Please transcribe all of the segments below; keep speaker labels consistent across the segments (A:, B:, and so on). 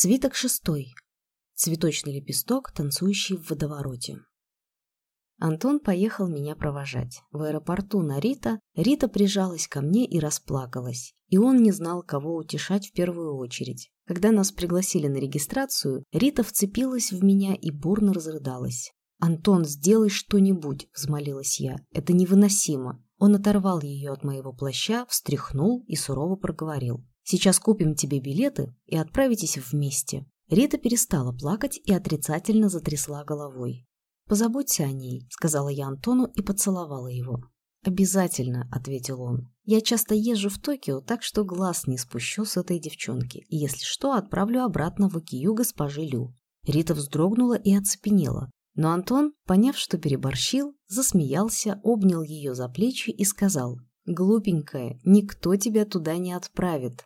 A: Свиток шестой. Цветочный лепесток, танцующий в водовороте. Антон поехал меня провожать. В аэропорту на Рита Рита прижалась ко мне и расплакалась. И он не знал, кого утешать в первую очередь. Когда нас пригласили на регистрацию, Рита вцепилась в меня и бурно разрыдалась. «Антон, сделай что-нибудь», – взмолилась я. «Это невыносимо». Он оторвал ее от моего плаща, встряхнул и сурово проговорил. Сейчас купим тебе билеты и отправитесь вместе». Рита перестала плакать и отрицательно затрясла головой. «Позаботься о ней», — сказала я Антону и поцеловала его. «Обязательно», — ответил он. «Я часто езжу в Токио, так что глаз не спущу с этой девчонки, и если что, отправлю обратно в Окию госпожи Лю». Рита вздрогнула и оцепенела. Но Антон, поняв, что переборщил, засмеялся, обнял ее за плечи и сказал, «Глупенькая, никто тебя туда не отправит.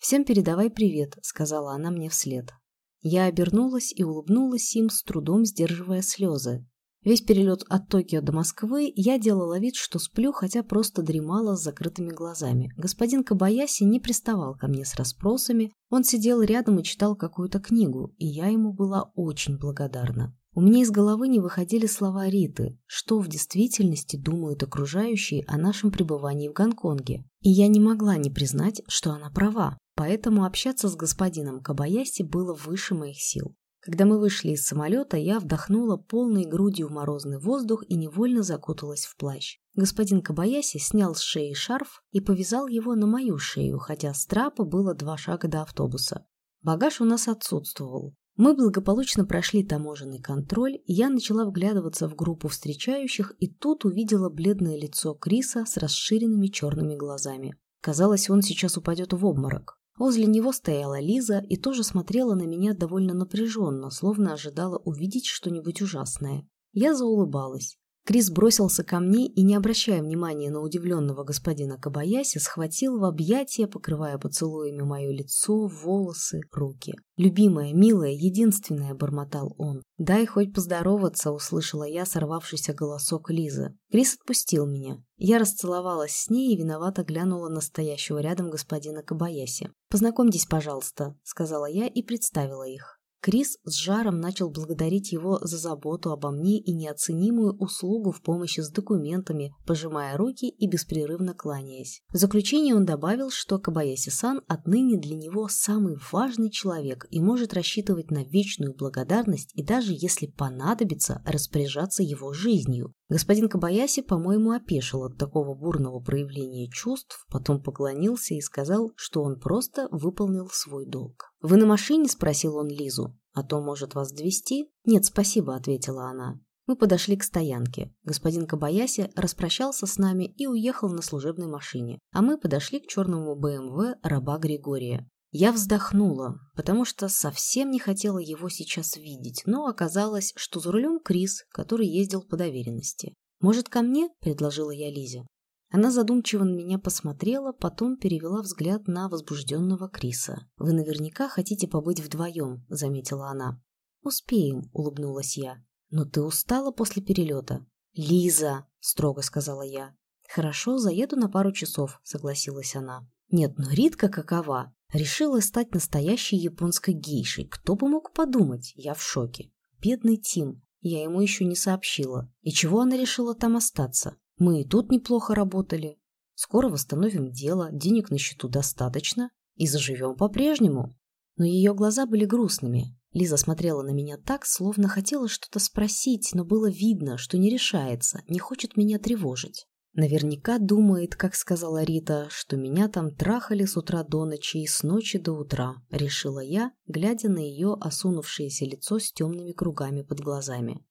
A: «Всем передавай привет», — сказала она мне вслед. Я обернулась и улыбнулась им, с трудом сдерживая слезы. Весь перелет от Токио до Москвы я делала вид, что сплю, хотя просто дремала с закрытыми глазами. Господин Кабаяси не приставал ко мне с расспросами, он сидел рядом и читал какую-то книгу, и я ему была очень благодарна. У меня из головы не выходили слова Риты, что в действительности думают окружающие о нашем пребывании в Гонконге. И я не могла не признать, что она права. Поэтому общаться с господином Кабаяси было выше моих сил. Когда мы вышли из самолета, я вдохнула полной грудью в морозный воздух и невольно закуталась в плащ. Господин Кабаяси снял с шеи шарф и повязал его на мою шею, хотя с трапа было два шага до автобуса. Багаж у нас отсутствовал. Мы благополучно прошли таможенный контроль, и я начала вглядываться в группу встречающих, и тут увидела бледное лицо Криса с расширенными черными глазами. Казалось, он сейчас упадет в обморок. Возле него стояла Лиза и тоже смотрела на меня довольно напряженно, словно ожидала увидеть что-нибудь ужасное. Я заулыбалась. Крис бросился ко мне и, не обращая внимания на удивленного господина Кабаяси, схватил в объятия, покрывая поцелуями мое лицо, волосы, руки. «Любимая, милая, единственная», — бормотал он. «Дай хоть поздороваться», — услышала я сорвавшийся голосок Лизы. Крис отпустил меня. Я расцеловалась с ней и виновато глянула на стоящего рядом господина Кабаяси. «Познакомьтесь, пожалуйста», — сказала я и представила их. Крис с жаром начал благодарить его за заботу обо мне и неоценимую услугу в помощи с документами, пожимая руки и беспрерывно кланяясь. В заключение он добавил, что Кабаяси-сан отныне для него самый важный человек и может рассчитывать на вечную благодарность и даже если понадобится распоряжаться его жизнью. Господин Кабаяси, по-моему, опешил от такого бурного проявления чувств, потом поклонился и сказал, что он просто выполнил свой долг. «Вы на машине?» – спросил он Лизу. «А то, может, вас довести? «Нет, спасибо», – ответила она. Мы подошли к стоянке. Господин Кабаяси распрощался с нами и уехал на служебной машине, а мы подошли к черному БМВ раба Григория. Я вздохнула, потому что совсем не хотела его сейчас видеть, но оказалось, что за рулем Крис, который ездил по доверенности. «Может, ко мне?» – предложила я Лизе. Она задумчиво на меня посмотрела, потом перевела взгляд на возбужденного Криса. «Вы наверняка хотите побыть вдвоем», — заметила она. «Успеем», — улыбнулась я. «Но ты устала после перелета?» «Лиза», — строго сказала я. «Хорошо, заеду на пару часов», — согласилась она. «Нет, но Ритка какова? Решила стать настоящей японской гейшей. Кто бы мог подумать? Я в шоке. Бедный Тим. Я ему еще не сообщила. И чего она решила там остаться? Мы и тут неплохо работали. Скоро восстановим дело, денег на счету достаточно и заживем по-прежнему. Но ее глаза были грустными. Лиза смотрела на меня так, словно хотела что-то спросить, но было видно, что не решается, не хочет меня тревожить. Наверняка думает, как сказала Рита, что меня там трахали с утра до ночи и с ночи до утра, решила я, глядя на ее осунувшееся лицо с темными кругами под глазами.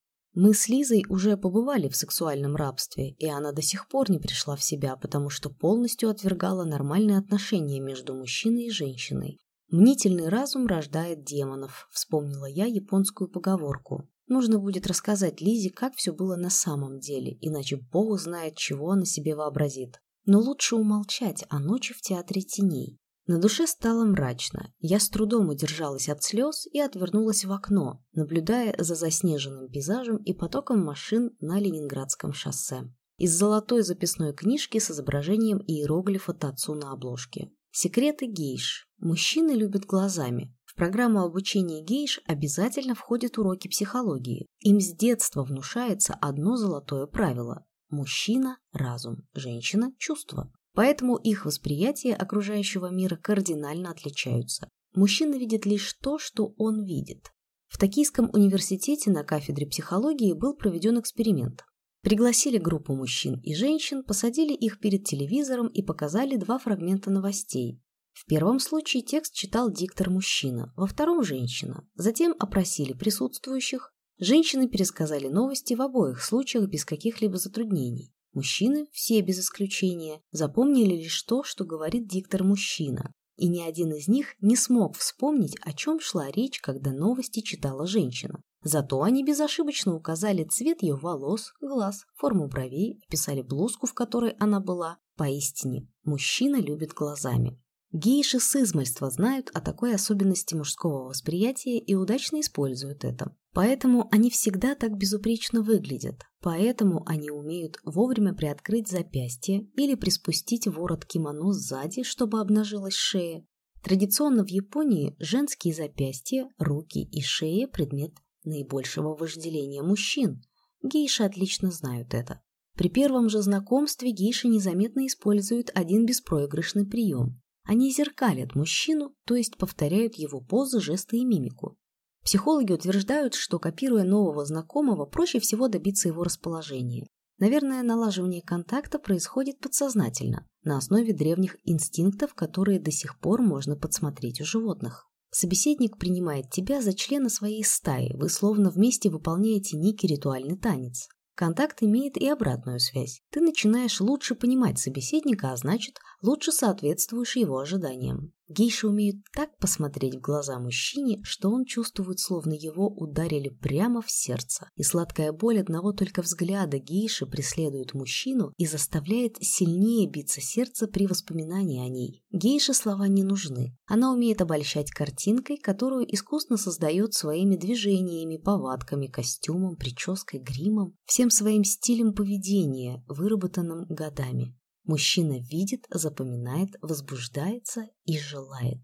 A: Мы с Лизой уже побывали в сексуальном рабстве, и она до сих пор не пришла в себя, потому что полностью отвергала нормальные отношения между мужчиной и женщиной. «Мнительный разум рождает демонов», — вспомнила я японскую поговорку. Нужно будет рассказать Лизе, как все было на самом деле, иначе Бог знает, чего она себе вообразит. Но лучше умолчать о ночи в театре теней. На душе стало мрачно. Я с трудом удержалась от слез и отвернулась в окно, наблюдая за заснеженным пейзажем и потоком машин на Ленинградском шоссе. Из золотой записной книжки с изображением иероглифа Тацу на обложке. Секреты гейш. Мужчины любят глазами программу обучения гейш обязательно входят уроки психологии. Им с детства внушается одно золотое правило – мужчина – разум, женщина – чувство. Поэтому их восприятие окружающего мира кардинально отличаются. Мужчина видит лишь то, что он видит. В Токийском университете на кафедре психологии был проведен эксперимент. Пригласили группу мужчин и женщин, посадили их перед телевизором и показали два фрагмента новостей. В первом случае текст читал диктор-мужчина, во втором – женщина. Затем опросили присутствующих. Женщины пересказали новости в обоих случаях без каких-либо затруднений. Мужчины, все без исключения, запомнили лишь то, что говорит диктор-мужчина. И ни один из них не смог вспомнить, о чем шла речь, когда новости читала женщина. Зато они безошибочно указали цвет ее волос, глаз, форму бровей, описали блузку, в которой она была. Поистине, мужчина любит глазами. Гейши с измальства знают о такой особенности мужского восприятия и удачно используют это. Поэтому они всегда так безупречно выглядят. Поэтому они умеют вовремя приоткрыть запястье или приспустить ворот кимоно сзади, чтобы обнажилась шея. Традиционно в Японии женские запястья, руки и шея – предмет наибольшего вожделения мужчин. Гейши отлично знают это. При первом же знакомстве гейши незаметно используют один беспроигрышный прием. Они зеркалят мужчину, то есть повторяют его позы, жесты и мимику. Психологи утверждают, что копируя нового знакомого, проще всего добиться его расположения. Наверное, налаживание контакта происходит подсознательно, на основе древних инстинктов, которые до сих пор можно подсмотреть у животных. Собеседник принимает тебя за члена своей стаи, вы словно вместе выполняете некий ритуальный танец. Контакт имеет и обратную связь. Ты начинаешь лучше понимать собеседника, а значит, лучше соответствуешь его ожиданиям. Гейши умеют так посмотреть в глаза мужчине, что он чувствует, словно его ударили прямо в сердце. И сладкая боль одного только взгляда гейши преследует мужчину и заставляет сильнее биться сердце при воспоминании о ней. Гейше слова не нужны. Она умеет обольщать картинкой, которую искусно создает своими движениями, повадками, костюмом, прической, гримом, всем своим стилем поведения, выработанным годами. Мужчина видит, запоминает, возбуждается и желает.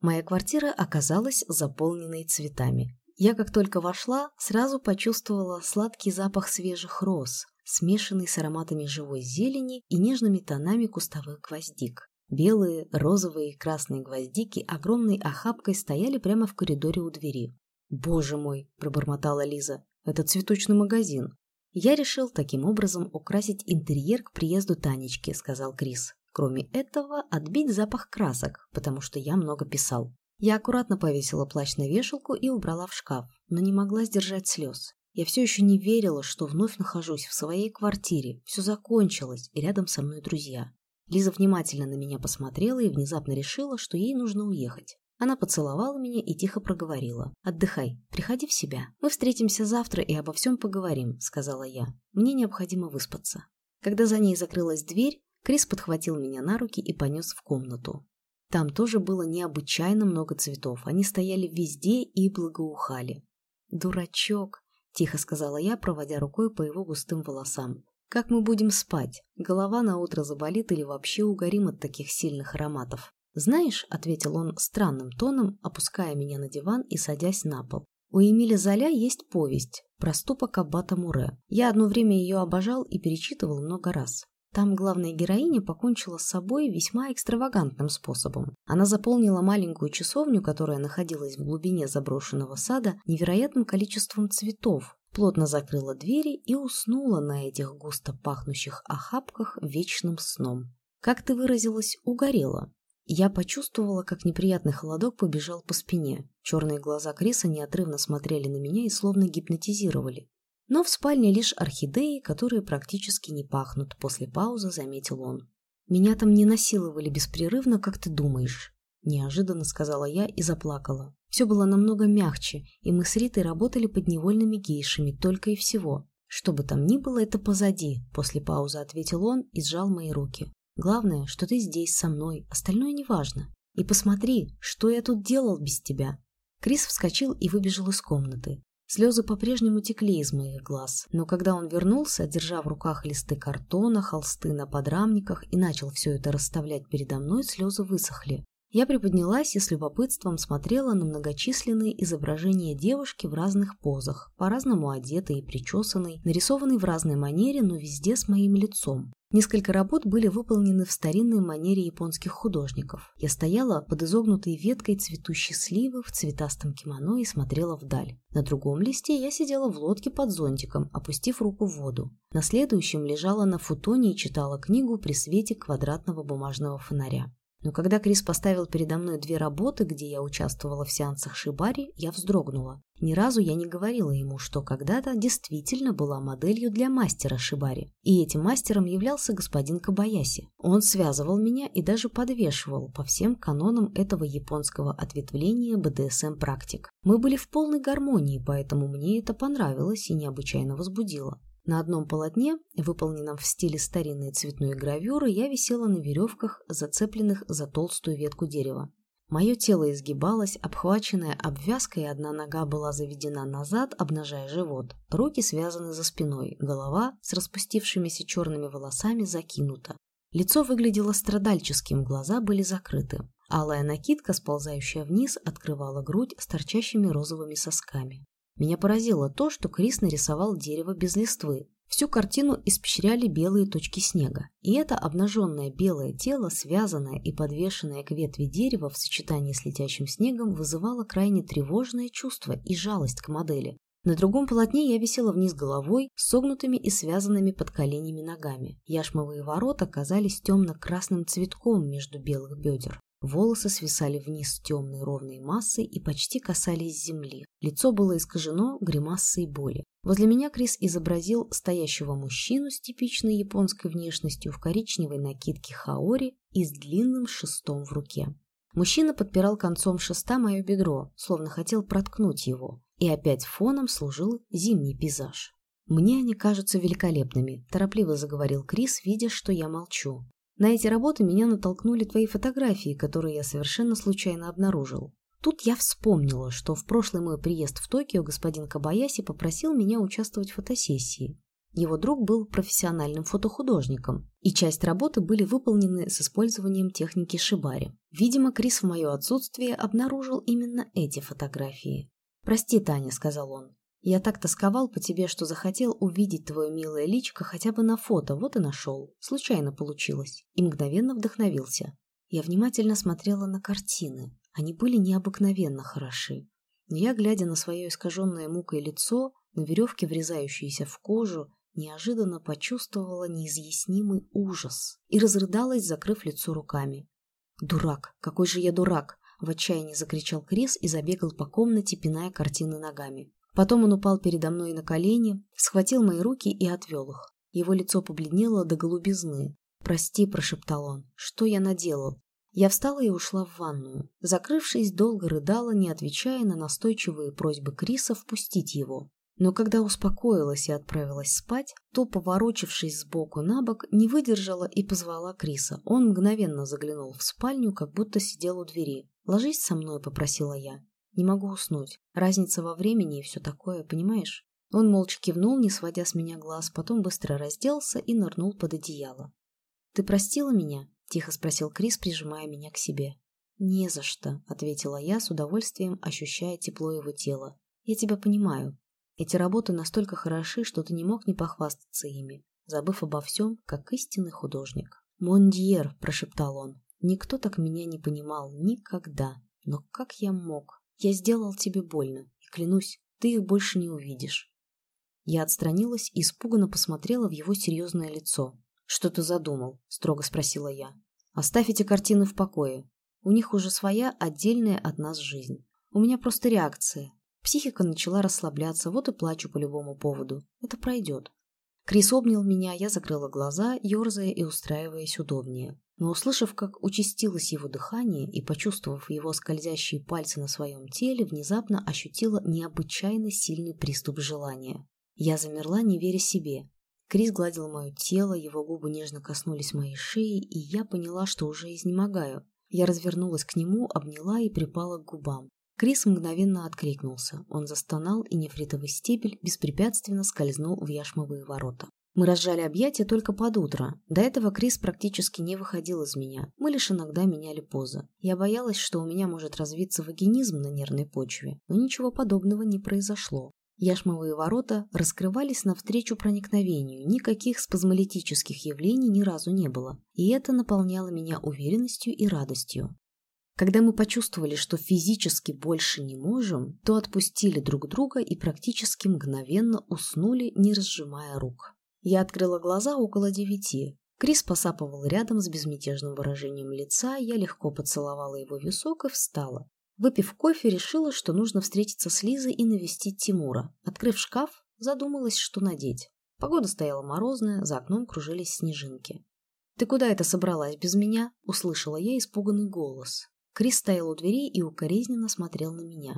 A: Моя квартира оказалась заполненной цветами. Я как только вошла, сразу почувствовала сладкий запах свежих роз, смешанный с ароматами живой зелени и нежными тонами кустовых гвоздик. Белые, розовые и красные гвоздики огромной охапкой стояли прямо в коридоре у двери. «Боже мой!» – пробормотала Лиза. «Это цветочный магазин. «Я решил таким образом украсить интерьер к приезду Танечки», — сказал Крис. «Кроме этого, отбить запах красок, потому что я много писал». Я аккуратно повесила плащ на вешалку и убрала в шкаф, но не могла сдержать слез. Я все еще не верила, что вновь нахожусь в своей квартире, все закончилось, и рядом со мной друзья. Лиза внимательно на меня посмотрела и внезапно решила, что ей нужно уехать. Она поцеловала меня и тихо проговорила. «Отдыхай, приходи в себя. Мы встретимся завтра и обо всем поговорим», — сказала я. «Мне необходимо выспаться». Когда за ней закрылась дверь, Крис подхватил меня на руки и понес в комнату. Там тоже было необычайно много цветов. Они стояли везде и благоухали. «Дурачок», — тихо сказала я, проводя рукой по его густым волосам. «Как мы будем спать? Голова на утро заболит или вообще угорим от таких сильных ароматов?» «Знаешь», — ответил он странным тоном, опуская меня на диван и садясь на пол, «у Эмиля Золя есть повесть «Проступок Аббата Муре». Я одно время ее обожал и перечитывал много раз. Там главная героиня покончила с собой весьма экстравагантным способом. Она заполнила маленькую часовню, которая находилась в глубине заброшенного сада, невероятным количеством цветов, плотно закрыла двери и уснула на этих густо пахнущих охапках вечным сном. Как ты выразилась, угорела. Я почувствовала, как неприятный холодок побежал по спине. Черные глаза Криса неотрывно смотрели на меня и словно гипнотизировали. Но в спальне лишь орхидеи, которые практически не пахнут, после паузы заметил он. «Меня там не насиловали беспрерывно, как ты думаешь», – неожиданно сказала я и заплакала. Все было намного мягче, и мы с Ритой работали под невольными гейшами, только и всего. «Что бы там ни было, это позади», – после паузы ответил он и сжал мои руки. Главное, что ты здесь со мной, остальное неважно. И посмотри, что я тут делал без тебя». Крис вскочил и выбежал из комнаты. Слезы по-прежнему текли из моих глаз, но когда он вернулся, держа в руках листы картона, холсты на подрамниках и начал все это расставлять передо мной, слезы высохли. Я приподнялась и с любопытством смотрела на многочисленные изображения девушки в разных позах, по-разному одетой и причесанной, нарисованной в разной манере, но везде с моим лицом. Несколько работ были выполнены в старинной манере японских художников. Я стояла под изогнутой веткой цветущей сливы в цветастом кимоно и смотрела вдаль. На другом листе я сидела в лодке под зонтиком, опустив руку в воду. На следующем лежала на футоне и читала книгу при свете квадратного бумажного фонаря. Но когда Крис поставил передо мной две работы, где я участвовала в сеансах Шибари, я вздрогнула. Ни разу я не говорила ему, что когда-то действительно была моделью для мастера Шибари. И этим мастером являлся господин Кабаяси. Он связывал меня и даже подвешивал по всем канонам этого японского ответвления БДСМ-практик. Мы были в полной гармонии, поэтому мне это понравилось и необычайно возбудило. На одном полотне, выполненном в стиле старинной цветной гравюры, я висела на веревках, зацепленных за толстую ветку дерева. Мое тело изгибалось, обхваченное обвязкой, одна нога была заведена назад, обнажая живот. Руки связаны за спиной, голова с распустившимися черными волосами закинута. Лицо выглядело страдальческим, глаза были закрыты. Алая накидка, сползающая вниз, открывала грудь с торчащими розовыми сосками. Меня поразило то, что Крис нарисовал дерево без листвы. Всю картину испещряли белые точки снега. И это обнаженное белое тело, связанное и подвешенное к ветви дерева в сочетании с летящим снегом, вызывало крайне тревожное чувство и жалость к модели. На другом полотне я висела вниз головой, согнутыми и связанными под коленями ногами. Яшмовые ворота казались темно-красным цветком между белых бедер. Волосы свисали вниз темной ровной массой и почти касались земли. Лицо было искажено гримасой боли. Возле меня Крис изобразил стоящего мужчину с типичной японской внешностью в коричневой накидке хаори и с длинным шестом в руке. Мужчина подпирал концом шеста мое бедро, словно хотел проткнуть его, и опять фоном служил зимний пейзаж. «Мне они кажутся великолепными», – торопливо заговорил Крис, видя, что я молчу. На эти работы меня натолкнули твои фотографии, которые я совершенно случайно обнаружил. Тут я вспомнила, что в прошлый мой приезд в Токио господин Кабаяси попросил меня участвовать в фотосессии. Его друг был профессиональным фотохудожником, и часть работы были выполнены с использованием техники шибари. Видимо, Крис в мое отсутствие обнаружил именно эти фотографии. «Прости, Таня», — сказал он, я так тосковал по тебе, что захотел увидеть твое милое личико хотя бы на фото, вот и нашел. Случайно получилось. И мгновенно вдохновился. Я внимательно смотрела на картины. Они были необыкновенно хороши. Но я, глядя на свое искаженное мукой лицо, на веревки, врезающиеся в кожу, неожиданно почувствовала неизъяснимый ужас и разрыдалась, закрыв лицо руками. «Дурак! Какой же я дурак!» — в отчаянии закричал Крис и забегал по комнате, пиная картины ногами. Потом он упал передо мной на колени, схватил мои руки и отвел их. Его лицо побледнело до голубизны. «Прости», – прошептал он, – «что я наделал?» Я встала и ушла в ванную. Закрывшись, долго рыдала, не отвечая на настойчивые просьбы Криса впустить его. Но когда успокоилась и отправилась спать, то, поворочившись сбоку на бок, не выдержала и позвала Криса. Он мгновенно заглянул в спальню, как будто сидел у двери. «Ложись со мной», — попросила я. Не могу уснуть. Разница во времени и все такое, понимаешь? Он молча кивнул, не сводя с меня глаз, потом быстро разделся и нырнул под одеяло. «Ты простила меня?» – тихо спросил Крис, прижимая меня к себе. «Не за что», – ответила я, с удовольствием ощущая тепло его тела. «Я тебя понимаю. Эти работы настолько хороши, что ты не мог не похвастаться ими, забыв обо всем, как истинный художник». «Мондьер», – прошептал он. «Никто так меня не понимал никогда. Но как я мог?» Я сделал тебе больно, и клянусь, ты их больше не увидишь. Я отстранилась и испуганно посмотрела в его серьезное лицо. «Что ты задумал?» – строго спросила я. «Оставь эти картины в покое. У них уже своя отдельная от нас жизнь. У меня просто реакция. Психика начала расслабляться, вот и плачу по любому поводу. Это пройдет». Крис обнял меня, я закрыла глаза, ерзая и устраиваясь удобнее но услышав, как участилось его дыхание и почувствовав его скользящие пальцы на своем теле, внезапно ощутила необычайно сильный приступ желания. Я замерла, не веря себе. Крис гладил мое тело, его губы нежно коснулись моей шеи, и я поняла, что уже изнемогаю. Я развернулась к нему, обняла и припала к губам. Крис мгновенно откликнулся. Он застонал, и нефритовый стебель беспрепятственно скользнул в яшмовые ворота. Мы разжали объятия только под утро. До этого Крис практически не выходил из меня. Мы лишь иногда меняли позы. Я боялась, что у меня может развиться вагинизм на нервной почве, но ничего подобного не произошло. Яшмовые ворота раскрывались навстречу проникновению, никаких спазмолитических явлений ни разу не было, и это наполняло меня уверенностью и радостью. Когда мы почувствовали, что физически больше не можем, то отпустили друг друга и практически мгновенно уснули, не разжимая рук. Я открыла глаза около девяти. Крис посапывал рядом с безмятежным выражением лица, я легко поцеловала его висок и встала. Выпив кофе, решила, что нужно встретиться с Лизой и навестить Тимура. Открыв шкаф, задумалась, что надеть. Погода стояла морозная, за окном кружились снежинки. «Ты куда это собралась без меня?» – услышала я испуганный голос. Крис стоял у дверей и укоризненно смотрел на меня.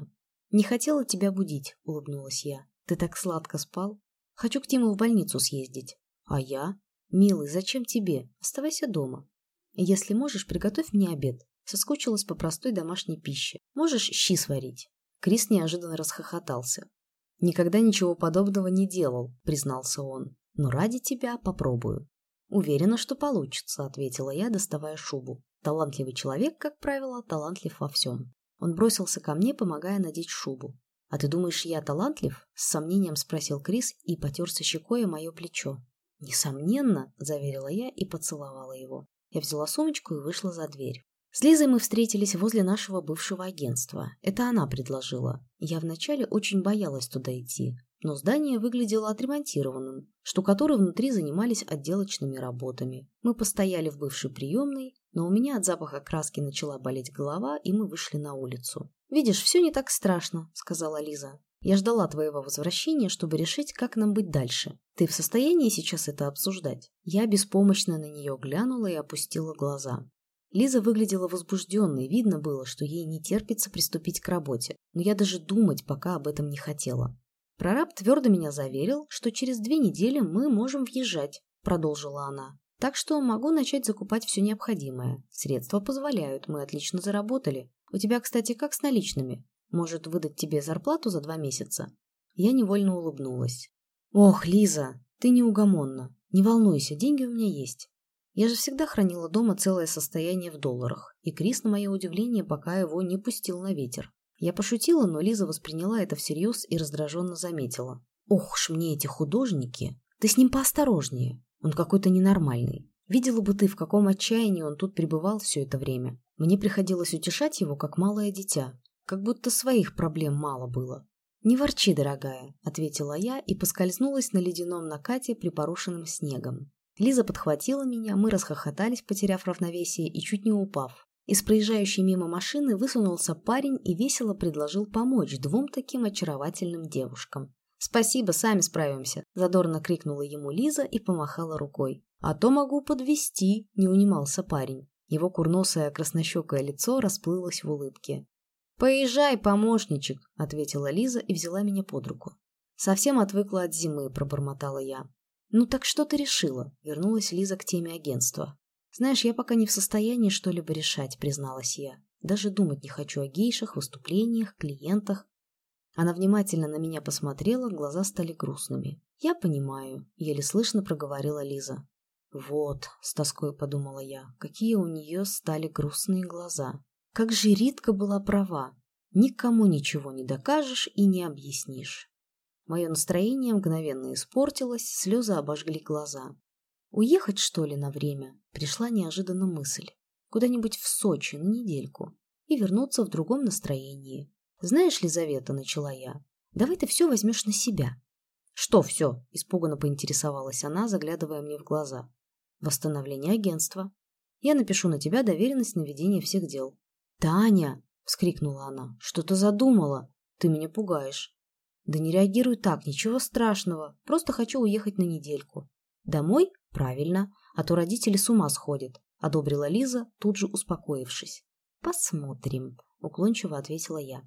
A: «Не хотела тебя будить», – улыбнулась я. «Ты так сладко спал. Хочу к Тиму в больницу съездить». «А я?» «Милый, зачем тебе? Оставайся дома. Если можешь, приготовь мне обед. Соскучилась по простой домашней пище. Можешь щи сварить?» Крис неожиданно расхохотался. «Никогда ничего подобного не делал», — признался он. «Но ради тебя попробую». «Уверена, что получится», — ответила я, доставая шубу. Талантливый человек, как правило, талантлив во всем. Он бросился ко мне, помогая надеть шубу. «А ты думаешь, я талантлив?» — с сомнением спросил Крис и потерся щекой о мое плечо. «Несомненно», — заверила я и поцеловала его. Я взяла сумочку и вышла за дверь. С Лизой мы встретились возле нашего бывшего агентства. Это она предложила. Я вначале очень боялась туда идти, но здание выглядело отремонтированным. Штукатуры внутри занимались отделочными работами. Мы постояли в бывшей приемной, но у меня от запаха краски начала болеть голова, и мы вышли на улицу. «Видишь, все не так страшно», — сказала Лиза. «Я ждала твоего возвращения, чтобы решить, как нам быть дальше. Ты в состоянии сейчас это обсуждать?» Я беспомощно на нее глянула и опустила глаза. Лиза выглядела возбужденной, видно было, что ей не терпится приступить к работе, но я даже думать пока об этом не хотела. Прораб твердо меня заверил, что через две недели мы можем въезжать, продолжила она. Так что могу начать закупать все необходимое. Средства позволяют, мы отлично заработали. У тебя, кстати, как с наличными? Может, выдать тебе зарплату за два месяца? Я невольно улыбнулась. Ох, Лиза, ты неугомонна. Не волнуйся, деньги у меня есть. Я же всегда хранила дома целое состояние в долларах, и Крис, на мое удивление, пока его не пустил на ветер. Я пошутила, но Лиза восприняла это всерьез и раздраженно заметила. «Ох уж мне эти художники! Ты с ним поосторожнее, он какой-то ненормальный. Видела бы ты, в каком отчаянии он тут пребывал все это время. Мне приходилось утешать его, как малое дитя, как будто своих проблем мало было. «Не ворчи, дорогая», — ответила я и поскользнулась на ледяном накате, припорошенным снегом. Лиза подхватила меня, мы расхохотались, потеряв равновесие и чуть не упав. Из проезжающей мимо машины высунулся парень и весело предложил помочь двум таким очаровательным девушкам. «Спасибо, сами справимся», – задорно крикнула ему Лиза и помахала рукой. «А то могу подвести, не унимался парень. Его курносое краснощекое лицо расплылось в улыбке. «Поезжай, помощничек», – ответила Лиза и взяла меня под руку. «Совсем отвыкла от зимы», – пробормотала я. «Ну так что ты решила?» — вернулась Лиза к теме агентства. «Знаешь, я пока не в состоянии что-либо решать», — призналась я. «Даже думать не хочу о гейшах, выступлениях, клиентах». Она внимательно на меня посмотрела, глаза стали грустными. «Я понимаю», — еле слышно проговорила Лиза. «Вот», — с тоской подумала я, — какие у нее стали грустные глаза. Как же Ритка была права. Никому ничего не докажешь и не объяснишь. Мое настроение мгновенно испортилось, слезы обожгли глаза. Уехать, что ли, на время? Пришла неожиданно мысль. Куда-нибудь в Сочи на недельку. И вернуться в другом настроении. Знаешь, Лизавета, начала я, давай ты все возьмешь на себя. Что все? Испуганно поинтересовалась она, заглядывая мне в глаза. Восстановление агентства. Я напишу на тебя доверенность на ведение всех дел. Таня! вскрикнула она. Что ты задумала? Ты меня пугаешь. Да не реагируй так, ничего страшного. Просто хочу уехать на недельку. Домой? Правильно. А то родители с ума сходят. Одобрила Лиза, тут же успокоившись. Посмотрим, уклончиво ответила я.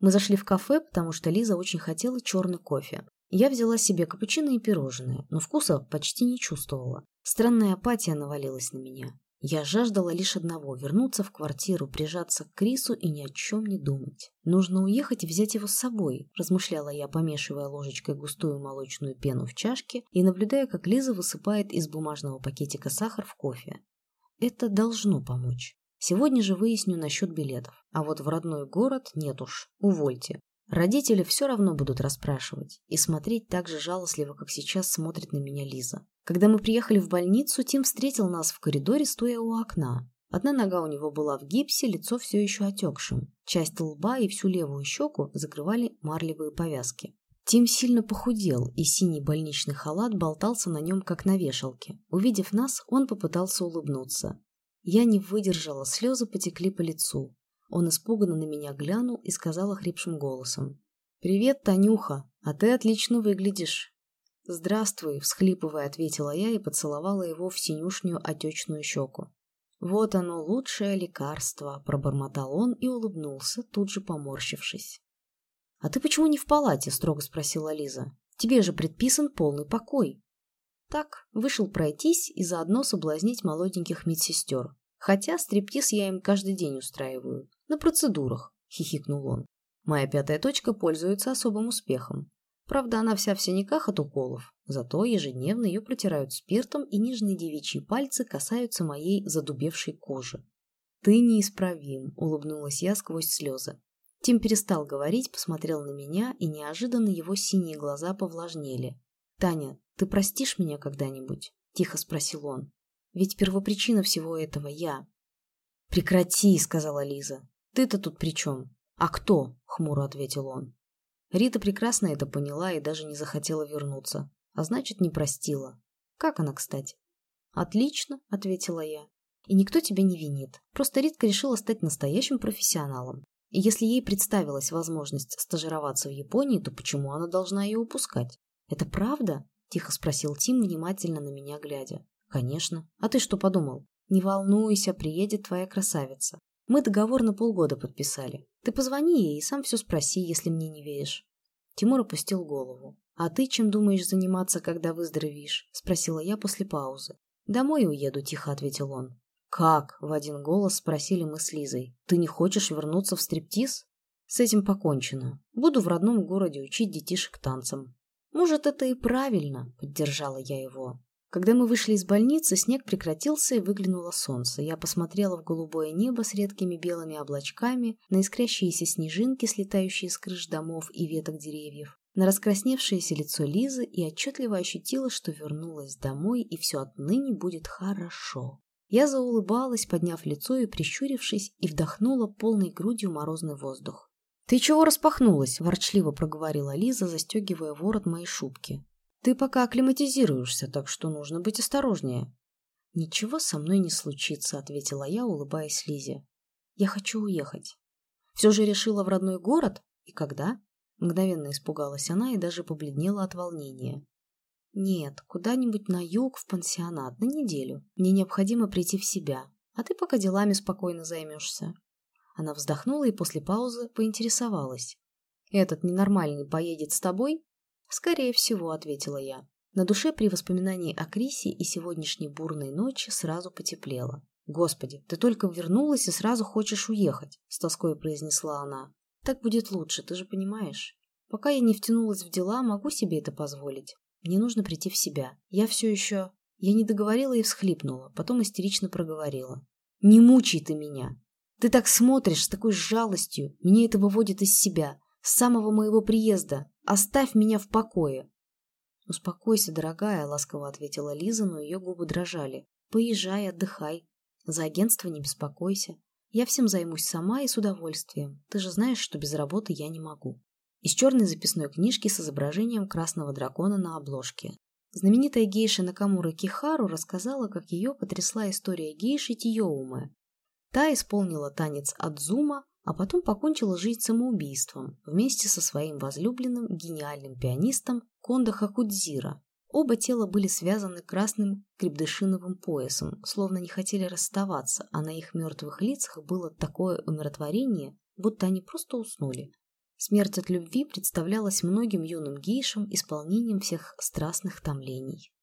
A: Мы зашли в кафе, потому что Лиза очень хотела черный кофе. Я взяла себе капучино и пирожное, но вкуса почти не чувствовала. Странная апатия навалилась на меня. Я жаждала лишь одного – вернуться в квартиру, прижаться к Крису и ни о чем не думать. Нужно уехать и взять его с собой, размышляла я, помешивая ложечкой густую молочную пену в чашке и наблюдая, как Лиза высыпает из бумажного пакетика сахар в кофе. Это должно помочь. Сегодня же выясню насчет билетов. А вот в родной город нет уж. Увольте. Родители все равно будут расспрашивать и смотреть так же жалостливо, как сейчас смотрит на меня Лиза. Когда мы приехали в больницу, Тим встретил нас в коридоре, стоя у окна. Одна нога у него была в гипсе, лицо все еще отекшим. Часть лба и всю левую щеку закрывали марлевые повязки. Тим сильно похудел, и синий больничный халат болтался на нем, как на вешалке. Увидев нас, он попытался улыбнуться. Я не выдержала, слезы потекли по лицу. Он испуганно на меня глянул и сказал охрипшим голосом. «Привет, Танюха, а ты отлично выглядишь». «Здравствуй», — всхлипывая, ответила я и поцеловала его в синюшнюю отечную щеку. «Вот оно, лучшее лекарство», — пробормотал он и улыбнулся, тут же поморщившись. «А ты почему не в палате?» — строго спросила Лиза. «Тебе же предписан полный покой». Так, вышел пройтись и заодно соблазнить молоденьких медсестер. Хотя стриптиз я им каждый день устраиваю. На процедурах, хихикнул он. Моя пятая точка пользуется особым успехом. Правда, она вся в синяках от уколов, зато ежедневно ее протирают спиртом, и нежные девичьи пальцы касаются моей задубевшей кожи. «Ты неисправим», — улыбнулась я сквозь слезы. Тим перестал говорить, посмотрел на меня, и неожиданно его синие глаза повлажнели. «Таня, ты простишь меня когда-нибудь?» — тихо спросил он. «Ведь первопричина всего этого я». «Прекрати», — сказала Лиза. «Ты-то тут при чем?» «А кто?» — хмуро ответил он. Рита прекрасно это поняла и даже не захотела вернуться, а значит, не простила. Как она, кстати? Отлично, ответила я. И никто тебя не винит. Просто Ритка решила стать настоящим профессионалом. И если ей представилась возможность стажироваться в Японии, то почему она должна ее упускать? Это правда? Тихо спросил Тим, внимательно на меня глядя. Конечно. А ты что подумал? Не волнуйся, приедет твоя красавица. Мы договор на полгода подписали. Ты позвони ей и сам все спроси, если мне не веришь. Тимур опустил голову. «А ты чем думаешь заниматься, когда выздоровеешь?» – спросила я после паузы. «Домой уеду», – тихо ответил он. «Как?» – в один голос спросили мы с Лизой. «Ты не хочешь вернуться в стриптиз?» «С этим покончено. Буду в родном городе учить детишек танцам». «Может, это и правильно», – поддержала я его. Когда мы вышли из больницы, снег прекратился и выглянуло солнце. Я посмотрела в голубое небо с редкими белыми облачками, на искрящиеся снежинки, слетающие с крыш домов и веток деревьев, на раскрасневшееся лицо Лизы и отчетливо ощутила, что вернулась домой и все отныне будет хорошо. Я заулыбалась, подняв лицо и прищурившись, и вдохнула полной грудью морозный воздух. «Ты чего распахнулась?» – ворчливо проговорила Лиза, застегивая ворот моей шубки. Ты пока акклиматизируешься, так что нужно быть осторожнее. Ничего со мной не случится, ответила я, улыбаясь Лизе. Я хочу уехать. Все же решила в родной город? И когда? Мгновенно испугалась она и даже побледнела от волнения. Нет, куда-нибудь на юг, в пансионат, на неделю. Мне необходимо прийти в себя. А ты пока делами спокойно займешься. Она вздохнула и после паузы поинтересовалась. Этот ненормальный поедет с тобой? «Скорее всего», — ответила я. На душе при воспоминании о Крисе и сегодняшней бурной ночи сразу потеплело. «Господи, ты только вернулась и сразу хочешь уехать», — с тоской произнесла она. «Так будет лучше, ты же понимаешь. Пока я не втянулась в дела, могу себе это позволить. Мне нужно прийти в себя. Я все еще...» Я не договорила и всхлипнула, потом истерично проговорила. «Не мучай ты меня! Ты так смотришь с такой жалостью, меня это выводит из себя. С самого моего приезда. Оставь меня в покое. Успокойся, дорогая, ласково ответила Лиза, но ее губы дрожали. Поезжай, отдыхай. За агентство не беспокойся. Я всем займусь сама и с удовольствием. Ты же знаешь, что без работы я не могу. Из черной записной книжки с изображением красного дракона на обложке. Знаменитая гейша Накамура Кихару рассказала, как ее потрясла история гейши Тиоумы. Та исполнила танец Адзума, а потом покончила жизнь самоубийством вместе со своим возлюбленным гениальным пианистом Кондо Хакудзира. Оба тела были связаны красным крепдышиновым поясом, словно не хотели расставаться, а на их мертвых лицах было такое умиротворение, будто они просто уснули. Смерть от любви представлялась многим юным гейшам исполнением всех страстных томлений.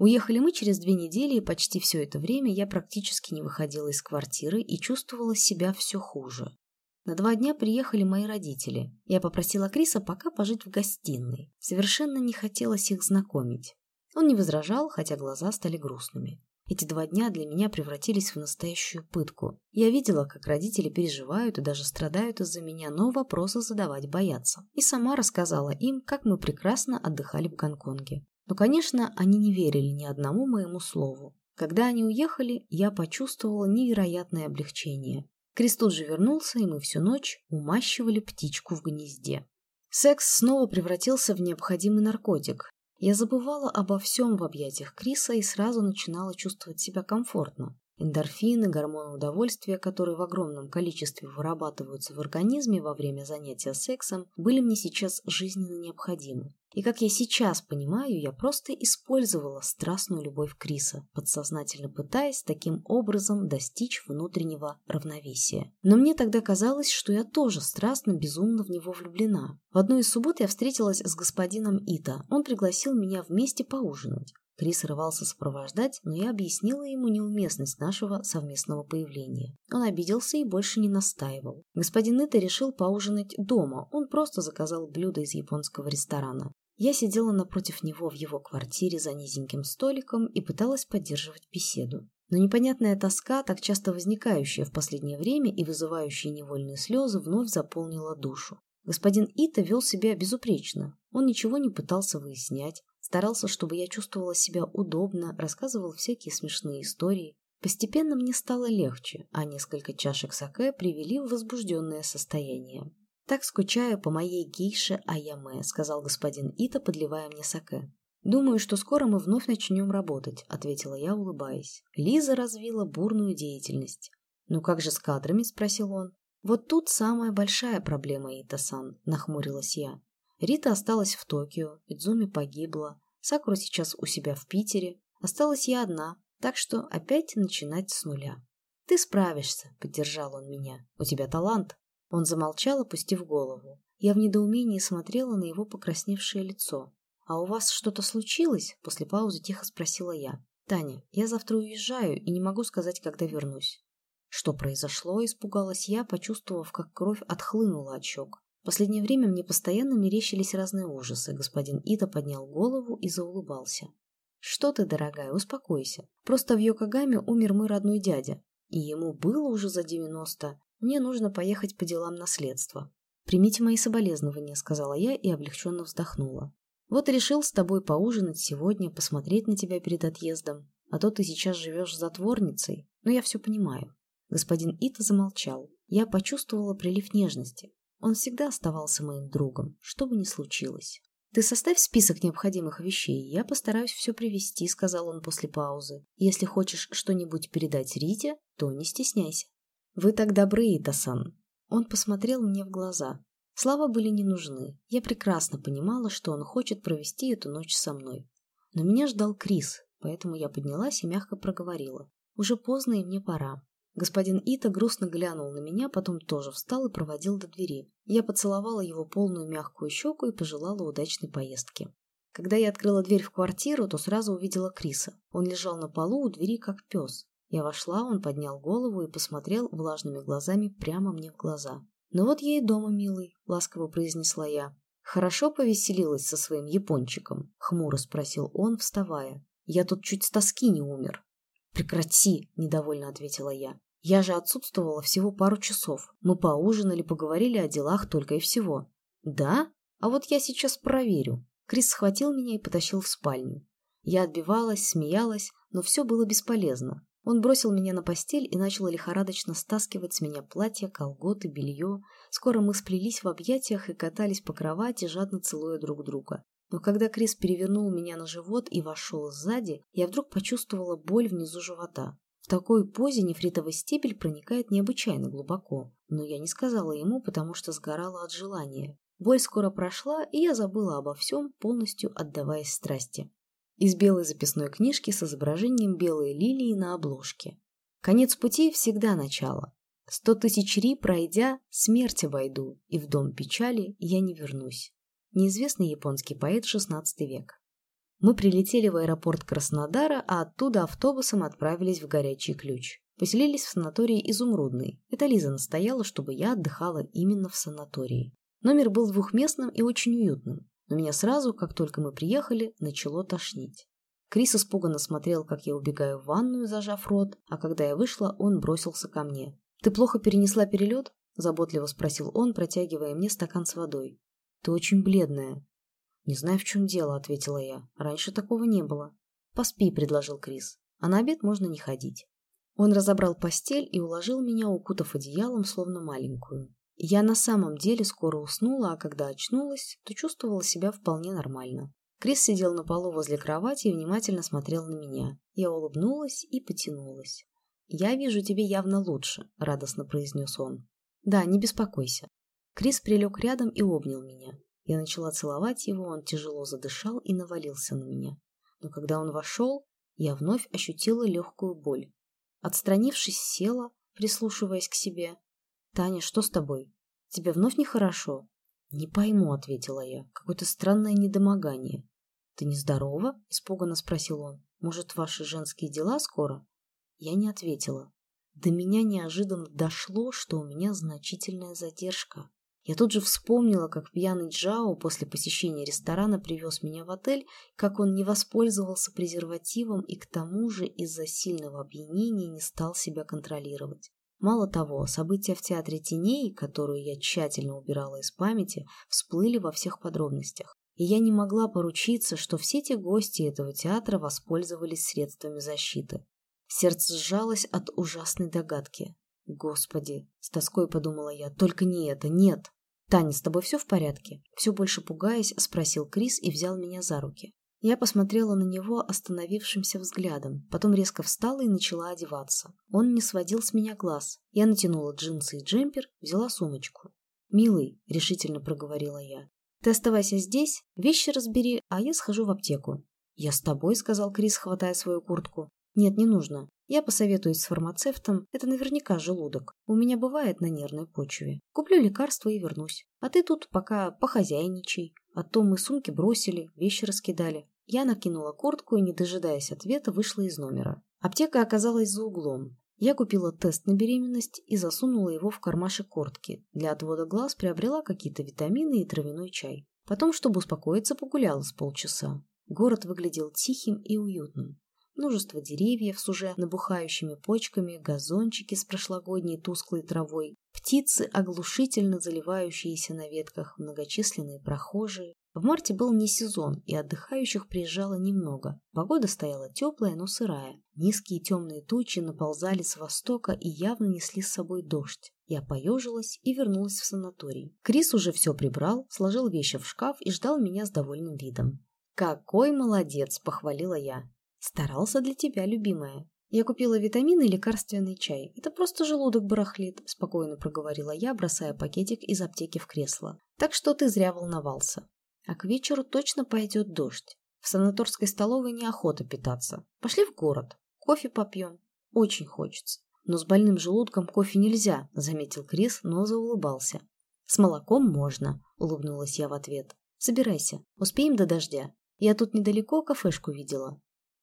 A: Уехали мы через две недели, и почти все это время я практически не выходила из квартиры и чувствовала себя все хуже. На два дня приехали мои родители. Я попросила Криса пока пожить в гостиной. Совершенно не хотелось их знакомить. Он не возражал, хотя глаза стали грустными. Эти два дня для меня превратились в настоящую пытку. Я видела, как родители переживают и даже страдают из-за меня, но вопросы задавать боятся. И сама рассказала им, как мы прекрасно отдыхали в Гонконге. Но, конечно, они не верили ни одному моему слову. Когда они уехали, я почувствовала невероятное облегчение. Крис тут же вернулся, и мы всю ночь умащивали птичку в гнезде. Секс снова превратился в необходимый наркотик, я забывала обо всем в объятиях Криса и сразу начинала чувствовать себя комфортно. Эндорфины, гормоны удовольствия, которые в огромном количестве вырабатываются в организме во время занятия сексом, были мне сейчас жизненно необходимы. И как я сейчас понимаю, я просто использовала страстную любовь Криса, подсознательно пытаясь таким образом достичь внутреннего равновесия. Но мне тогда казалось, что я тоже страстно, безумно в него влюблена. В одну из суббот я встретилась с господином Ита. Он пригласил меня вместе поужинать. Крис рывался сопровождать, но я объяснила ему неуместность нашего совместного появления. Он обиделся и больше не настаивал. Господин Ита решил поужинать дома, он просто заказал блюдо из японского ресторана. Я сидела напротив него в его квартире за низеньким столиком и пыталась поддерживать беседу. Но непонятная тоска, так часто возникающая в последнее время и вызывающая невольные слезы, вновь заполнила душу. Господин Ита вел себя безупречно. Он ничего не пытался выяснять, Старался, чтобы я чувствовала себя удобно, рассказывал всякие смешные истории. Постепенно мне стало легче, а несколько чашек саке привели в возбужденное состояние. «Так скучаю по моей гейше Аяме», — сказал господин Ита, подливая мне саке. «Думаю, что скоро мы вновь начнем работать», — ответила я, улыбаясь. Лиза развила бурную деятельность. «Ну как же с кадрами?» — спросил он. «Вот тут самая большая проблема, Ита-сан», — нахмурилась я. Рита осталась в Токио, Идзуми погибла, Сакура сейчас у себя в Питере, осталась я одна, так что опять начинать с нуля. «Ты справишься», — поддержал он меня. «У тебя талант». Он замолчал, опустив голову. Я в недоумении смотрела на его покрасневшее лицо. «А у вас что-то случилось?» — после паузы тихо спросила я. «Таня, я завтра уезжаю и не могу сказать, когда вернусь». Что произошло, испугалась я, почувствовав, как кровь отхлынула от щек. В последнее время мне постоянно мерещились разные ужасы. Господин Ита поднял голову и заулыбался. «Что ты, дорогая, успокойся. Просто в Йокогаме умер мой родной дядя. И ему было уже за девяносто. Мне нужно поехать по делам наследства. Примите мои соболезнования», — сказала я и облегченно вздохнула. «Вот решил с тобой поужинать сегодня, посмотреть на тебя перед отъездом. А то ты сейчас живешь затворницей. Но я все понимаю». Господин Ита замолчал. Я почувствовала прилив нежности. Он всегда оставался моим другом, что бы ни случилось. «Ты составь список необходимых вещей, я постараюсь все привести», — сказал он после паузы. «Если хочешь что-нибудь передать Рите, то не стесняйся». «Вы так добры, Итасан». Он посмотрел мне в глаза. Слова были не нужны. Я прекрасно понимала, что он хочет провести эту ночь со мной. Но меня ждал Крис, поэтому я поднялась и мягко проговорила. «Уже поздно, и мне пора. Господин Ита грустно глянул на меня, потом тоже встал и проводил до двери. Я поцеловала его полную мягкую щеку и пожелала удачной поездки. Когда я открыла дверь в квартиру, то сразу увидела Криса. Он лежал на полу у двери, как пес. Я вошла, он поднял голову и посмотрел влажными глазами прямо мне в глаза. «Ну вот я и дома, милый», — ласково произнесла я. «Хорошо повеселилась со своим япончиком?» — хмуро спросил он, вставая. «Я тут чуть с тоски не умер». «Прекрати!» – недовольно ответила я. «Я же отсутствовала всего пару часов. Мы поужинали, поговорили о делах только и всего». «Да? А вот я сейчас проверю». Крис схватил меня и потащил в спальню. Я отбивалась, смеялась, но все было бесполезно. Он бросил меня на постель и начал лихорадочно стаскивать с меня платья, колготы, белье. Скоро мы сплелись в объятиях и катались по кровати, жадно целуя друг друга. Но когда Крис перевернул меня на живот и вошел сзади, я вдруг почувствовала боль внизу живота. Такой позе нефритовый стебель проникает необычайно глубоко, но я не сказала ему, потому что сгорала от желания. Боль скоро прошла, и я забыла обо всем, полностью отдаваясь страсти. Из белой записной книжки с изображением белой лилии на обложке. Конец пути всегда начало. Сто тысяч ри пройдя, смерть обойду, и в дом печали я не вернусь. Неизвестный японский поэт XVI век. Мы прилетели в аэропорт Краснодара, а оттуда автобусом отправились в Горячий Ключ. Поселились в санатории «Изумрудный». Это Лиза настояла, чтобы я отдыхала именно в санатории. Номер был двухместным и очень уютным, но меня сразу, как только мы приехали, начало тошнить. Крис испуганно смотрел, как я убегаю в ванную, зажав рот, а когда я вышла, он бросился ко мне. «Ты плохо перенесла перелет?» – заботливо спросил он, протягивая мне стакан с водой. «Ты очень бледная». «Не знаю, в чем дело», – ответила я. «Раньше такого не было». «Поспи», – предложил Крис. «А на обед можно не ходить». Он разобрал постель и уложил меня, укутав одеялом, словно маленькую. Я на самом деле скоро уснула, а когда очнулась, то чувствовала себя вполне нормально. Крис сидел на полу возле кровати и внимательно смотрел на меня. Я улыбнулась и потянулась. «Я вижу тебе явно лучше», — радостно произнес он. «Да, не беспокойся». Крис прилег рядом и обнял меня. Я начала целовать его, он тяжело задышал и навалился на меня. Но когда он вошел, я вновь ощутила легкую боль. Отстранившись, села, прислушиваясь к себе. «Таня, что с тобой? Тебе вновь нехорошо?» «Не пойму», — ответила я. «Какое-то странное недомогание». «Ты нездорова?» — испуганно спросил он. «Может, ваши женские дела скоро?» Я не ответила. До меня неожиданно дошло, что у меня значительная задержка. Я тут же вспомнила, как пьяный Джао после посещения ресторана привез меня в отель, как он не воспользовался презервативом и к тому же из-за сильного опьянения не стал себя контролировать. Мало того, события в театре теней, которую я тщательно убирала из памяти, всплыли во всех подробностях. И я не могла поручиться, что все те гости этого театра воспользовались средствами защиты. Сердце сжалось от ужасной догадки. «Господи!» — с тоской подумала я. «Только не это, нет!» «Таня, с тобой все в порядке?» Все больше пугаясь, спросил Крис и взял меня за руки. Я посмотрела на него остановившимся взглядом, потом резко встала и начала одеваться. Он не сводил с меня глаз. Я натянула джинсы и джемпер, взяла сумочку. «Милый», — решительно проговорила я, — «ты оставайся здесь, вещи разбери, а я схожу в аптеку». «Я с тобой», — сказал Крис, хватая свою куртку. «Нет, не нужно. Я посоветуюсь с фармацевтом, это наверняка желудок. У меня бывает на нервной почве. Куплю лекарство и вернусь. А ты тут пока похозяйничай. А то мы сумки бросили, вещи раскидали. Я накинула куртку и, не дожидаясь ответа, вышла из номера. Аптека оказалась за углом. Я купила тест на беременность и засунула его в кармашек куртки. Для отвода глаз приобрела какие-то витамины и травяной чай. Потом, чтобы успокоиться, погуляла с полчаса. Город выглядел тихим и уютным. Множество деревьев с уже набухающими почками, газончики с прошлогодней тусклой травой, птицы, оглушительно заливающиеся на ветках, многочисленные прохожие. В марте был не сезон, и отдыхающих приезжало немного. Погода стояла теплая, но сырая. Низкие темные тучи наползали с востока и явно несли с собой дождь. Я поежилась и вернулась в санаторий. Крис уже все прибрал, сложил вещи в шкаф и ждал меня с довольным видом. «Какой молодец!» – похвалила я. «Старался для тебя, любимая. Я купила витамины и лекарственный чай. Это просто желудок барахлит», – спокойно проговорила я, бросая пакетик из аптеки в кресло. «Так что ты зря волновался. А к вечеру точно пойдет дождь. В санаторской столовой неохота питаться. Пошли в город. Кофе попьем. Очень хочется. Но с больным желудком кофе нельзя, заметил Крис, но заулыбался. С молоком можно, улыбнулась я в ответ. Собирайся, успеем до дождя. Я тут недалеко кафешку видела.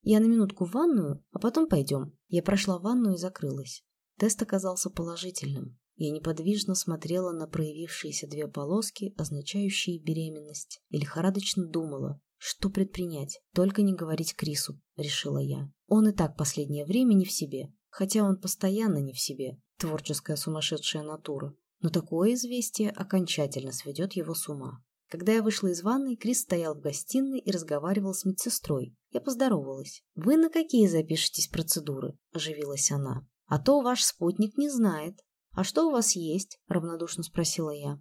A: Я на минутку в ванную, а потом пойдем. Я прошла в ванную и закрылась. Тест оказался положительным. Я неподвижно смотрела на проявившиеся две полоски, означающие беременность, и лихорадочно думала, что предпринять, только не говорить Крису, решила я. Он и так последнее время не в себе, хотя он постоянно не в себе, творческая сумасшедшая натура. Но такое известие окончательно сведет его с ума. Когда я вышла из ванной, Крис стоял в гостиной и разговаривал с медсестрой. Я поздоровалась. «Вы на какие запишетесь процедуры?» – оживилась она. «А то ваш спутник не знает». «А что у вас есть?» – равнодушно спросила я.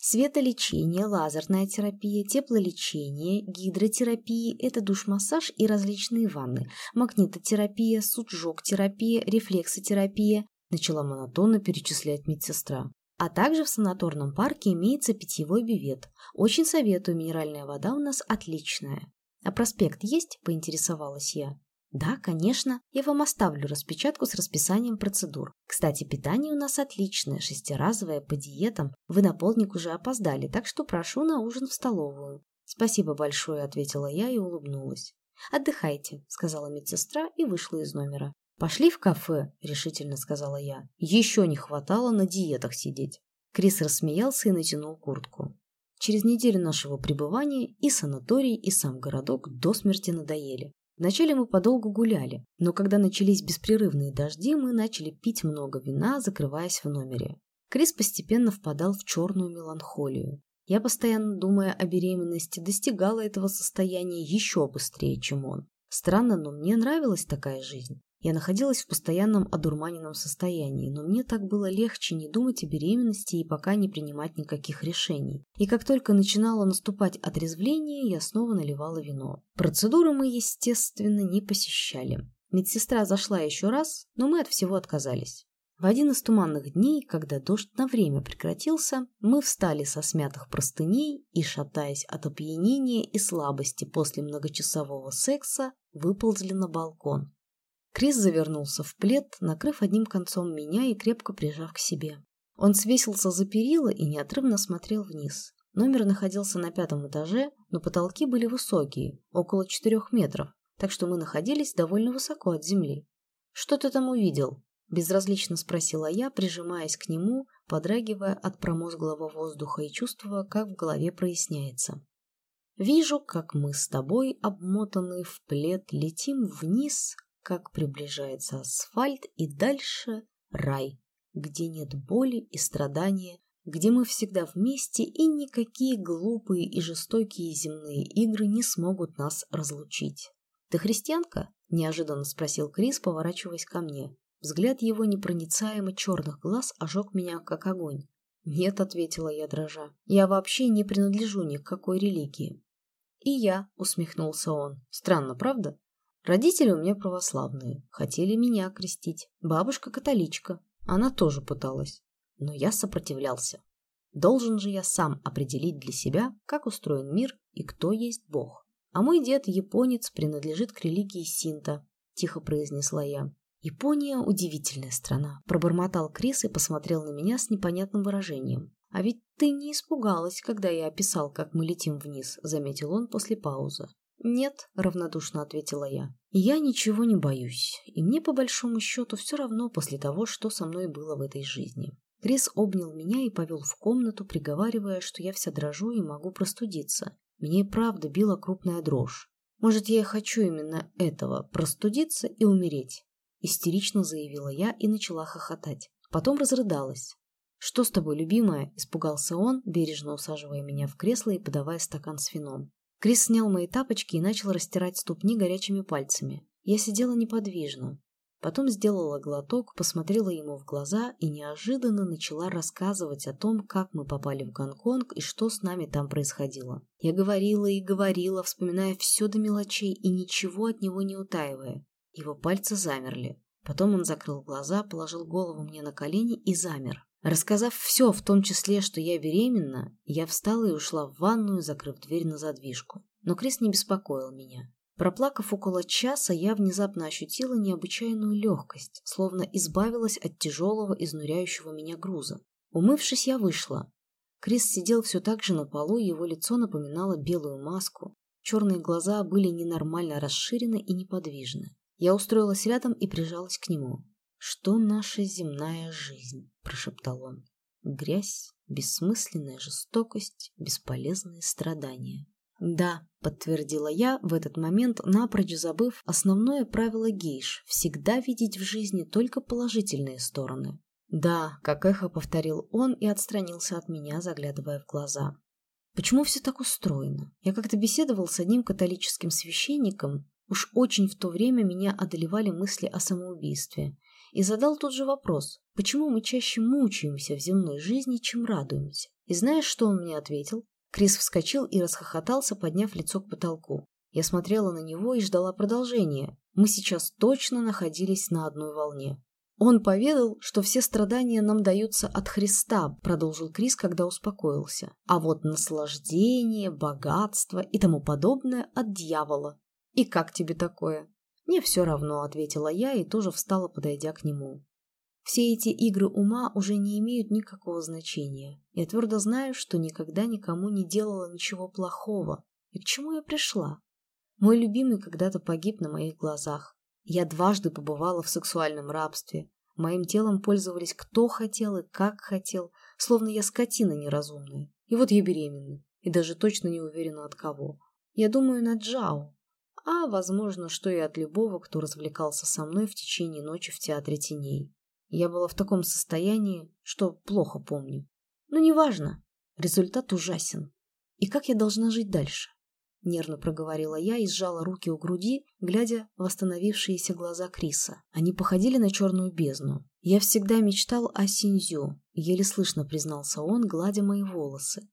A: Светолечение, лазерная терапия, теплолечение, гидротерапия – это душ-массаж и различные ванны, магнитотерапия, суджок-терапия, рефлексотерапия, начала монотонно перечислять медсестра. А также в санаторном парке имеется питьевой бивет. Очень советую, минеральная вода у нас отличная. А проспект есть? – поинтересовалась я. Да, конечно, я вам оставлю распечатку с расписанием процедур. Кстати, питание у нас отличное, шестиразовое, по диетам. Вы на полдник уже опоздали, так что прошу на ужин в столовую. Спасибо большое, ответила я и улыбнулась. «Отдыхайте», — сказала медсестра и вышла из номера. «Пошли в кафе», — решительно сказала я. «Еще не хватало на диетах сидеть». Крис рассмеялся и натянул куртку. Через неделю нашего пребывания и санаторий, и сам городок до смерти надоели. Вначале мы подолгу гуляли, но когда начались беспрерывные дожди, мы начали пить много вина, закрываясь в номере. Крис постепенно впадал в черную меланхолию. Я, постоянно думая о беременности, достигала этого состояния еще быстрее, чем он. Странно, но мне нравилась такая жизнь. Я находилась в постоянном одурманенном состоянии, но мне так было легче не думать о беременности и пока не принимать никаких решений. И как только начинало наступать отрезвление, я снова наливала вино. Процедуры мы, естественно, не посещали. Медсестра зашла еще раз, но мы от всего отказались. В один из туманных дней, когда дождь на время прекратился, мы встали со смятых простыней и, шатаясь от опьянения и слабости после многочасового секса, выползли на балкон. Крис завернулся в плед, накрыв одним концом меня и крепко прижав к себе. Он свесился за перила и неотрывно смотрел вниз. Номер находился на пятом этаже, но потолки были высокие, около четырех метров, так что мы находились довольно высоко от земли. «Что ты там увидел?» – безразлично спросила я, прижимаясь к нему, подрагивая от промозглого воздуха и чувствуя, как в голове проясняется. «Вижу, как мы с тобой, обмотанные в плед, летим вниз, как приближается асфальт и дальше рай, где нет боли и страдания, где мы всегда вместе и никакие глупые и жестокие земные игры не смогут нас разлучить. «Ты христианка?» – неожиданно спросил Крис, поворачиваясь ко мне. Взгляд его непроницаемо черных глаз ожег меня, как огонь. «Нет», — ответила я, дрожа, — «я вообще не принадлежу ни к какой религии». «И я», — усмехнулся он. «Странно, правда? Родители у меня православные, хотели меня крестить. Бабушка католичка, она тоже пыталась. Но я сопротивлялся. Должен же я сам определить для себя, как устроен мир и кто есть Бог. А мой дед, японец, принадлежит к религии синта, тихо произнесла я. Япония – удивительная страна, пробормотал Крис и посмотрел на меня с непонятным выражением. А ведь ты не испугалась, когда я описал, как мы летим вниз, заметил он после паузы. «Нет», — равнодушно ответила я. «Я ничего не боюсь, и мне по большому счету все равно после того, что со мной было в этой жизни». Крис обнял меня и повел в комнату, приговаривая, что я вся дрожу и могу простудиться. Мне и правда била крупная дрожь. Может, я и хочу именно этого – простудиться и умереть. Истерично заявила я и начала хохотать. Потом разрыдалась. «Что с тобой, любимая?» – испугался он, бережно усаживая меня в кресло и подавая стакан с вином. Крис снял мои тапочки и начал растирать ступни горячими пальцами. Я сидела неподвижно. Потом сделала глоток, посмотрела ему в глаза и неожиданно начала рассказывать о том, как мы попали в Гонконг и что с нами там происходило. Я говорила и говорила, вспоминая все до мелочей и ничего от него не утаивая. Его пальцы замерли. Потом он закрыл глаза, положил голову мне на колени и замер. Рассказав все, в том числе, что я беременна, я встала и ушла в ванную, закрыв дверь на задвижку. Но Крис не беспокоил меня. Проплакав около часа, я внезапно ощутила необычайную легкость, словно избавилась от тяжелого, изнуряющего меня груза. Умывшись, я вышла. Крис сидел все так же на полу, его лицо напоминало белую маску. Черные глаза были ненормально расширены и неподвижны. Я устроилась рядом и прижалась к нему. «Что наша земная жизнь?» – прошептал он. «Грязь, бессмысленная жестокость, бесполезные страдания». «Да», – подтвердила я, в этот момент напрочь забыв основное правило гейш – всегда видеть в жизни только положительные стороны. «Да», – как эхо повторил он и отстранился от меня, заглядывая в глаза. «Почему все так устроено? Я как-то беседовал с одним католическим священником, уж очень в то время меня одолевали мысли о самоубийстве, и задал тот же вопрос, почему мы чаще мучаемся в земной жизни, чем радуемся. И знаешь, что он мне ответил? Крис вскочил и расхохотался, подняв лицо к потолку. Я смотрела на него и ждала продолжения. Мы сейчас точно находились на одной волне. Он поведал, что все страдания нам даются от Христа, продолжил Крис, когда успокоился. А вот наслаждение, богатство и тому подобное от дьявола. И как тебе такое? «Мне все равно», — ответила я и тоже встала, подойдя к нему. Все эти игры ума уже не имеют никакого значения. Я твердо знаю, что никогда никому не делала ничего плохого. И к чему я пришла? Мой любимый когда-то погиб на моих глазах. Я дважды побывала в сексуальном рабстве. Моим телом пользовались кто хотел и как хотел, словно я скотина неразумная. И вот я беременна, и даже точно не уверена от кого. Я думаю на Джао, а, возможно, что и от любого, кто развлекался со мной в течение ночи в Театре Теней. Я была в таком состоянии, что плохо помню. Но неважно, результат ужасен. И как я должна жить дальше? Нервно проговорила я и сжала руки у груди, глядя в восстановившиеся глаза Криса. Они походили на черную бездну. Я всегда мечтал о Синзю, еле слышно признался он, гладя мои волосы.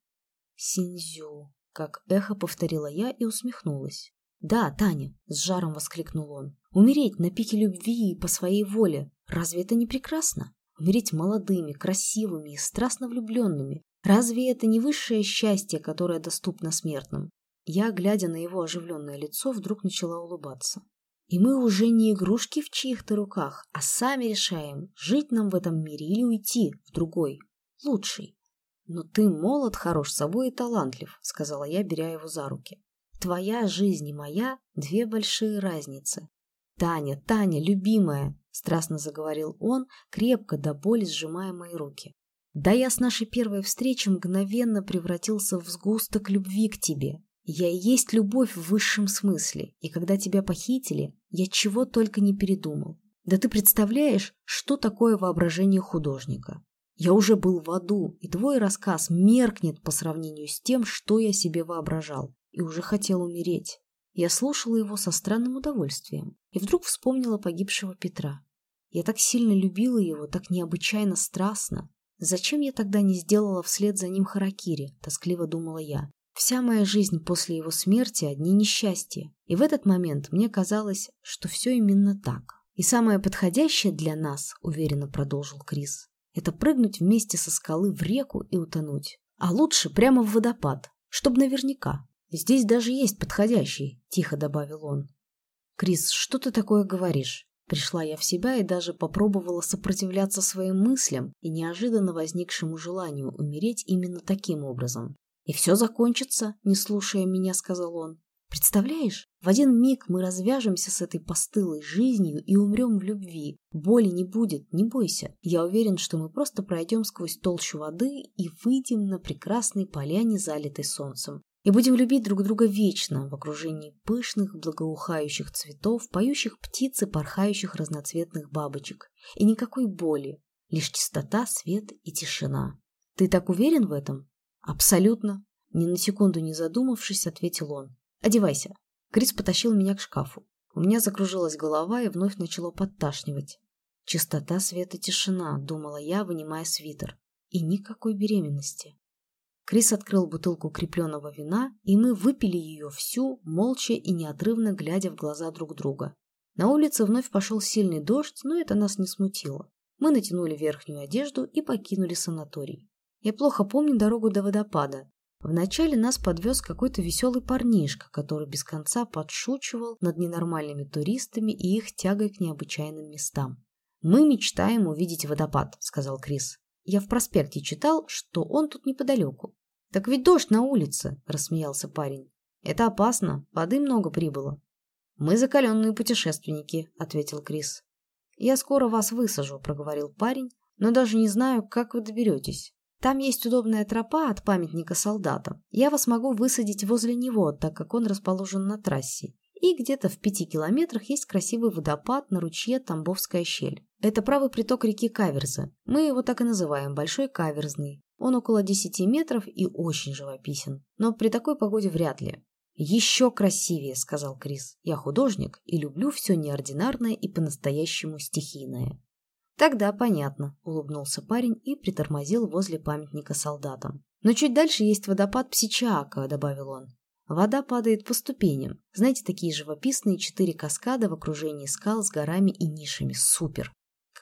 A: Синзю, как эхо повторила я и усмехнулась. «Да, Таня!» — с жаром воскликнул он. «Умереть на пике любви и по своей воле. Разве это не прекрасно? Умереть молодыми, красивыми и страстно влюбленными. Разве это не высшее счастье, которое доступно смертным?» Я, глядя на его оживленное лицо, вдруг начала улыбаться. «И мы уже не игрушки в чьих-то руках, а сами решаем, жить нам в этом мире или уйти в другой, лучший. Но ты молод, хорош собой и талантлив», — сказала я, беря его за руки. Твоя жизнь и моя — две большие разницы. Таня, Таня, любимая, — страстно заговорил он, крепко до боли сжимая мои руки. Да я с нашей первой встречи мгновенно превратился в сгусток любви к тебе. Я и есть любовь в высшем смысле, и когда тебя похитили, я чего только не передумал. Да ты представляешь, что такое воображение художника? Я уже был в аду, и твой рассказ меркнет по сравнению с тем, что я себе воображал и уже хотел умереть. Я слушала его со странным удовольствием и вдруг вспомнила погибшего Петра. Я так сильно любила его, так необычайно страстно. Зачем я тогда не сделала вслед за ним харакири, тоскливо думала я. Вся моя жизнь после его смерти – одни несчастья. И в этот момент мне казалось, что все именно так. И самое подходящее для нас, уверенно продолжил Крис, это прыгнуть вместе со скалы в реку и утонуть. А лучше прямо в водопад, чтобы наверняка. «Здесь даже есть подходящий», — тихо добавил он. «Крис, что ты такое говоришь?» Пришла я в себя и даже попробовала сопротивляться своим мыслям и неожиданно возникшему желанию умереть именно таким образом. «И все закончится», — не слушая меня, сказал он. «Представляешь, в один миг мы развяжемся с этой постылой жизнью и умрем в любви. Боли не будет, не бойся. Я уверен, что мы просто пройдем сквозь толщу воды и выйдем на прекрасной поляне, залитой солнцем и будем любить друг друга вечно в окружении пышных, благоухающих цветов, поющих птиц и порхающих разноцветных бабочек. И никакой боли, лишь чистота, свет и тишина. Ты так уверен в этом? Абсолютно. Ни на секунду не задумавшись, ответил он. Одевайся. Крис потащил меня к шкафу. У меня закружилась голова и вновь начало подташнивать. Чистота, свет и тишина, думала я, вынимая свитер. И никакой беременности. Крис открыл бутылку крепленного вина, и мы выпили ее всю, молча и неотрывно глядя в глаза друг друга. На улице вновь пошел сильный дождь, но это нас не смутило. Мы натянули верхнюю одежду и покинули санаторий. Я плохо помню дорогу до водопада. Вначале нас подвез какой-то веселый парнишка, который без конца подшучивал над ненормальными туристами и их тягой к необычайным местам. «Мы мечтаем увидеть водопад», — сказал Крис. Я в проспекте читал, что он тут неподалеку. Так ведь дождь на улице, рассмеялся парень. Это опасно, воды много прибыло. Мы закаленные путешественники, ответил Крис. Я скоро вас высажу, проговорил парень, но даже не знаю, как вы доберетесь. Там есть удобная тропа от памятника солдатам. Я вас могу высадить возле него, так как он расположен на трассе. И где-то в пяти километрах есть красивый водопад на ручье Тамбовская щель. Это правый приток реки Каверза. Мы его так и называем – Большой Каверзный. Он около 10 метров и очень живописен. Но при такой погоде вряд ли. «Еще красивее», — сказал Крис. «Я художник и люблю все неординарное и по-настоящему стихийное». «Тогда понятно», — улыбнулся парень и притормозил возле памятника солдатам. «Но чуть дальше есть водопад Псичаака», — добавил он. Вода падает по ступеням. Знаете, такие живописные четыре каскада в окружении скал с горами и нишами. Супер!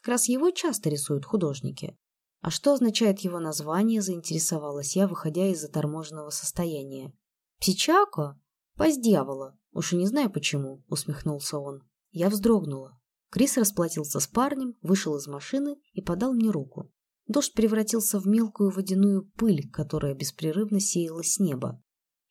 A: Как раз его часто рисуют художники. А что означает его название, заинтересовалась я, выходя из заторможенного состояния. «Псичако? Пасть дьявола. Уж и не знаю почему», — усмехнулся он. Я вздрогнула. Крис расплатился с парнем, вышел из машины и подал мне руку. Дождь превратился в мелкую водяную пыль, которая беспрерывно сеялась с неба.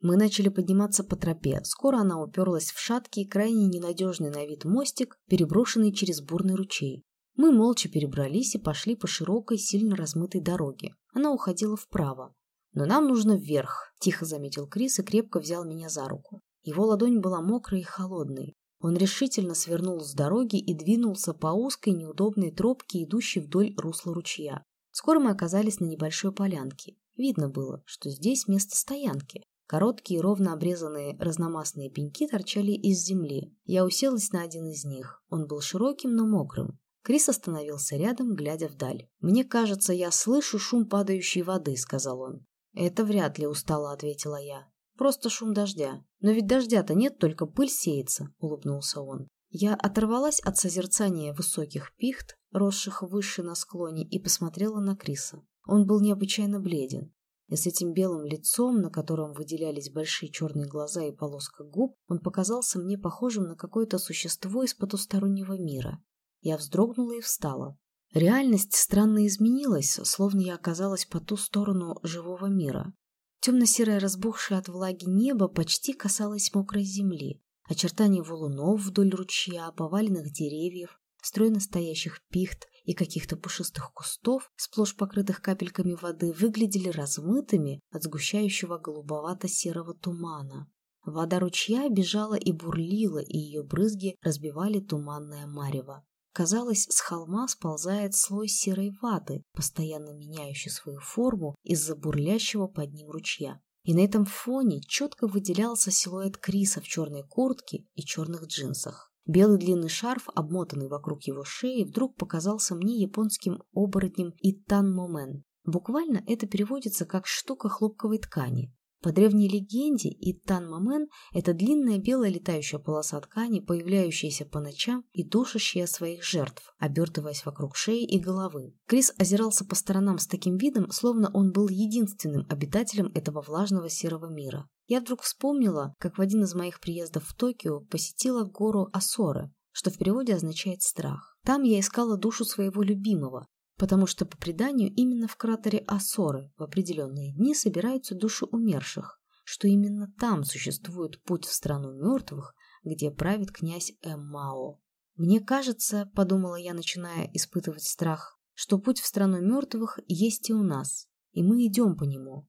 A: Мы начали подниматься по тропе. Скоро она уперлась в шаткий, крайне ненадежный на вид мостик, переброшенный через бурный ручей. Мы молча перебрались и пошли по широкой, сильно размытой дороге. Она уходила вправо. «Но нам нужно вверх», – тихо заметил Крис и крепко взял меня за руку. Его ладонь была мокрой и холодной. Он решительно свернул с дороги и двинулся по узкой неудобной тропке, идущей вдоль русла ручья. Скоро мы оказались на небольшой полянке. Видно было, что здесь место стоянки. Короткие, ровно обрезанные разномастные пеньки торчали из земли. Я уселась на один из них. Он был широким, но мокрым. Крис остановился рядом, глядя вдаль. «Мне кажется, я слышу шум падающей воды», — сказал он. «Это вряд ли», — устало ответила я. «Просто шум дождя. Но ведь дождя-то нет, только пыль сеется», — улыбнулся он. Я оторвалась от созерцания высоких пихт, росших выше на склоне, и посмотрела на Криса. Он был необычайно бледен и с этим белым лицом, на котором выделялись большие черные глаза и полоска губ, он показался мне похожим на какое-то существо из потустороннего мира. Я вздрогнула и встала. Реальность странно изменилась, словно я оказалась по ту сторону живого мира. Темно-серое разбухшее от влаги небо почти касалось мокрой земли. Очертания валунов вдоль ручья, поваленных деревьев, строй настоящих пихт, и каких-то пушистых кустов, сплошь покрытых капельками воды, выглядели размытыми от сгущающего голубовато-серого тумана. Вода ручья бежала и бурлила, и ее брызги разбивали туманное марево. Казалось, с холма сползает слой серой ваты, постоянно меняющий свою форму из-за бурлящего под ним ручья. И на этом фоне четко выделялся силуэт Криса в черной куртке и черных джинсах. Белый длинный шарф, обмотанный вокруг его шеи, вдруг показался мне японским оборотнем Итан Момен. Буквально это переводится как «штука хлопковой ткани». По древней легенде Итан Момен – это длинная белая летающая полоса ткани, появляющаяся по ночам и душащая своих жертв, обертываясь вокруг шеи и головы. Крис озирался по сторонам с таким видом, словно он был единственным обитателем этого влажного серого мира. Я вдруг вспомнила, как в один из моих приездов в Токио посетила гору Асоры, что в переводе означает «страх». Там я искала душу своего любимого, потому что, по преданию, именно в кратере Асоры в определенные дни собираются души умерших, что именно там существует путь в страну мертвых, где правит князь Эммао. «Мне кажется, — подумала я, начиная испытывать страх, — что путь в страну мертвых есть и у нас, и мы идем по нему,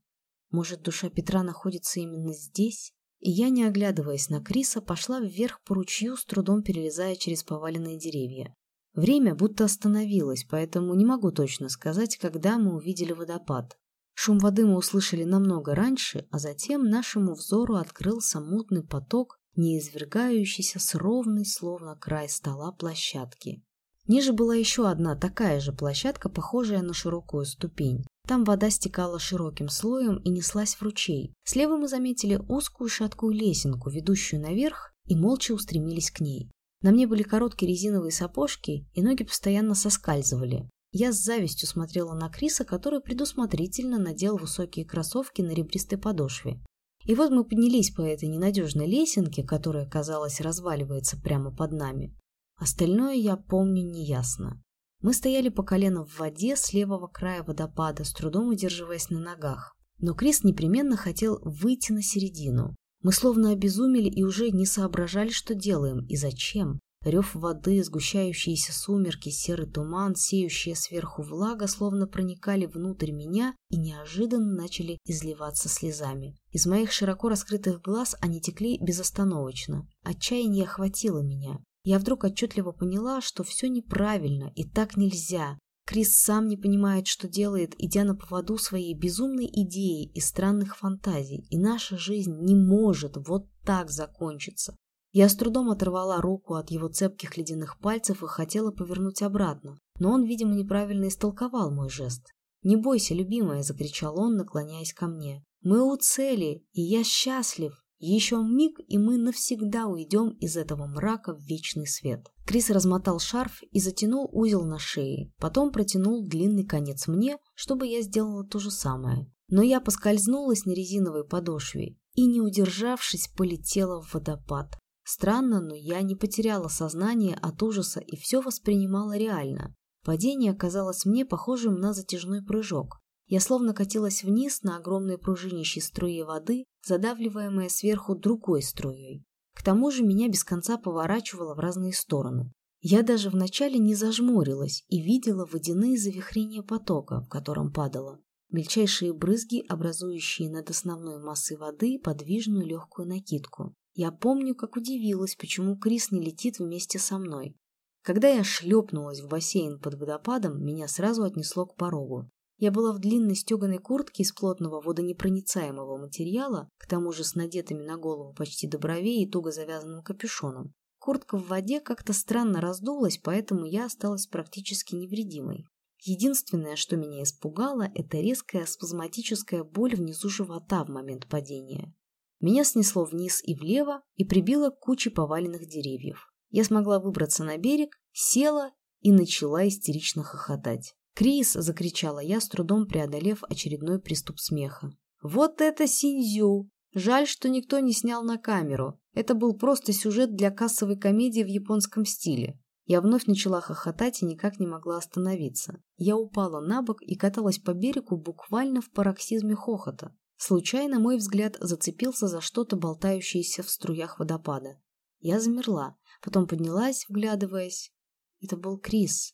A: может, душа Петра находится именно здесь? И я, не оглядываясь на Криса, пошла вверх по ручью, с трудом перелезая через поваленные деревья. Время будто остановилось, поэтому не могу точно сказать, когда мы увидели водопад. Шум воды мы услышали намного раньше, а затем нашему взору открылся мутный поток, не извергающийся с ровной, словно край стола, площадки. Ниже была еще одна такая же площадка, похожая на широкую ступень. Там вода стекала широким слоем и неслась в ручей. Слева мы заметили узкую шаткую лесенку, ведущую наверх, и молча устремились к ней. На мне были короткие резиновые сапожки, и ноги постоянно соскальзывали. Я с завистью смотрела на Криса, который предусмотрительно надел высокие кроссовки на ребристой подошве. И вот мы поднялись по этой ненадежной лесенке, которая, казалось, разваливается прямо под нами. Остальное я помню неясно. Мы стояли по колено в воде с левого края водопада, с трудом удерживаясь на ногах. Но Крис непременно хотел выйти на середину. Мы словно обезумели и уже не соображали, что делаем и зачем. Рев воды, сгущающиеся сумерки, серый туман, сеющая сверху влага, словно проникали внутрь меня и неожиданно начали изливаться слезами. Из моих широко раскрытых глаз они текли безостановочно. Отчаяние охватило меня. Я вдруг отчетливо поняла, что все неправильно и так нельзя. Крис сам не понимает, что делает, идя на поводу своей безумной идеи и странных фантазий, и наша жизнь не может вот так закончиться. Я с трудом оторвала руку от его цепких ледяных пальцев и хотела повернуть обратно, но он, видимо, неправильно истолковал мой жест. «Не бойся, любимая!» – закричал он, наклоняясь ко мне. «Мы у цели, и я счастлив!» Еще миг, и мы навсегда уйдем из этого мрака в вечный свет. Крис размотал шарф и затянул узел на шее, потом протянул длинный конец мне, чтобы я сделала то же самое. Но я поскользнулась на резиновой подошве и, не удержавшись, полетела в водопад. Странно, но я не потеряла сознание от ужаса и все воспринимала реально. Падение оказалось мне похожим на затяжной прыжок. Я словно катилась вниз на огромной пружинящей струе воды, задавливаемая сверху другой струей. К тому же меня без конца поворачивало в разные стороны. Я даже вначале не зажмурилась и видела водяные завихрения потока, в котором падала. Мельчайшие брызги, образующие над основной массой воды подвижную легкую накидку. Я помню, как удивилась, почему Крис не летит вместе со мной. Когда я шлепнулась в бассейн под водопадом, меня сразу отнесло к порогу. Я была в длинной стеганой куртке из плотного водонепроницаемого материала, к тому же с надетыми на голову почти до бровей и туго завязанным капюшоном. Куртка в воде как-то странно раздулась, поэтому я осталась практически невредимой. Единственное, что меня испугало, это резкая спазматическая боль внизу живота в момент падения. Меня снесло вниз и влево и прибило к куче поваленных деревьев. Я смогла выбраться на берег, села и начала истерично хохотать. «Крис!» – закричала я, с трудом преодолев очередной приступ смеха. «Вот это синьзю! Жаль, что никто не снял на камеру. Это был просто сюжет для кассовой комедии в японском стиле. Я вновь начала хохотать и никак не могла остановиться. Я упала на бок и каталась по берегу буквально в пароксизме хохота. Случайно мой взгляд зацепился за что-то, болтающееся в струях водопада. Я замерла, потом поднялась, вглядываясь. Это был Крис.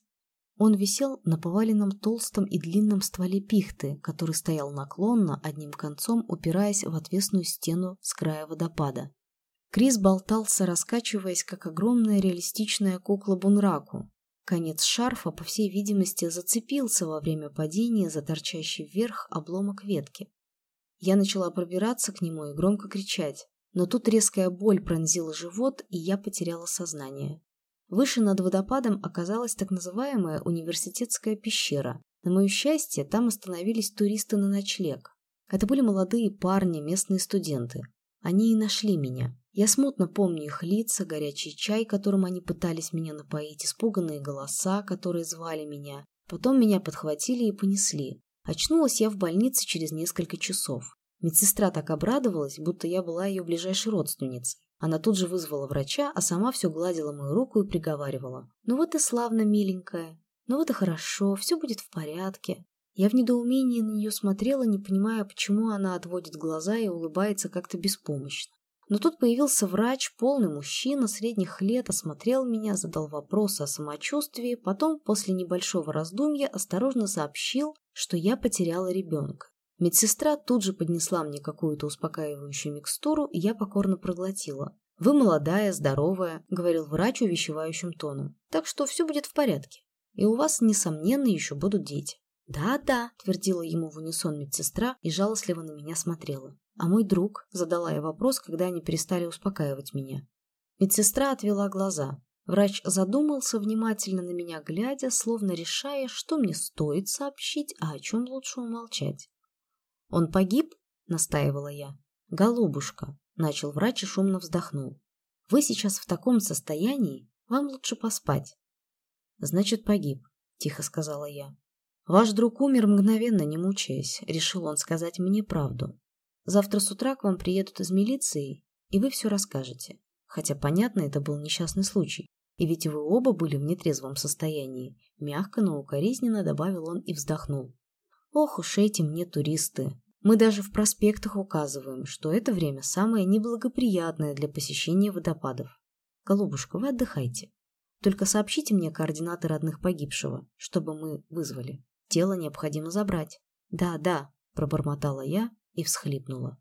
A: Он висел на поваленном толстом и длинном стволе пихты, который стоял наклонно, одним концом упираясь в отвесную стену с края водопада. Крис болтался, раскачиваясь, как огромная реалистичная кукла Бунраку. Конец шарфа, по всей видимости, зацепился во время падения за торчащий вверх обломок ветки. Я начала пробираться к нему и громко кричать, но тут резкая боль пронзила живот, и я потеряла сознание. Выше над водопадом оказалась так называемая университетская пещера. На мое счастье, там остановились туристы на ночлег. Это были молодые парни, местные студенты. Они и нашли меня. Я смутно помню их лица, горячий чай, которым они пытались меня напоить, испуганные голоса, которые звали меня. Потом меня подхватили и понесли. Очнулась я в больнице через несколько часов. Медсестра так обрадовалась, будто я была ее ближайшей родственницей. Она тут же вызвала врача, а сама все гладила мою руку и приговаривала. «Ну вот и славно, миленькая. Ну вот и хорошо, все будет в порядке». Я в недоумении на нее смотрела, не понимая, почему она отводит глаза и улыбается как-то беспомощно. Но тут появился врач, полный мужчина средних лет, осмотрел меня, задал вопросы о самочувствии, потом, после небольшого раздумья, осторожно сообщил, что я потеряла ребенка. Медсестра тут же поднесла мне какую-то успокаивающую микстуру, и я покорно проглотила. «Вы молодая, здоровая», — говорил врач увещевающим тоном. «Так что все будет в порядке. И у вас, несомненно, еще будут дети». «Да-да», — твердила ему в унисон медсестра и жалостливо на меня смотрела. «А мой друг?» — задала я вопрос, когда они перестали успокаивать меня. Медсестра отвела глаза. Врач задумался, внимательно на меня глядя, словно решая, что мне стоит сообщить, а о чем лучше умолчать. «Он погиб?» — настаивала я. «Голубушка», — начал врач и шумно вздохнул. «Вы сейчас в таком состоянии, вам лучше поспать». «Значит, погиб», — тихо сказала я. «Ваш друг умер мгновенно, не мучаясь», — решил он сказать мне правду. «Завтра с утра к вам приедут из милиции, и вы все расскажете. Хотя, понятно, это был несчастный случай. И ведь вы оба были в нетрезвом состоянии. Мягко, но укоризненно добавил он и вздохнул. Ох уж эти мне туристы. Мы даже в проспектах указываем, что это время самое неблагоприятное для посещения водопадов. Голубушка, вы отдыхайте. Только сообщите мне координаты родных погибшего, чтобы мы вызвали. Тело необходимо забрать. Да, да, пробормотала я и всхлипнула.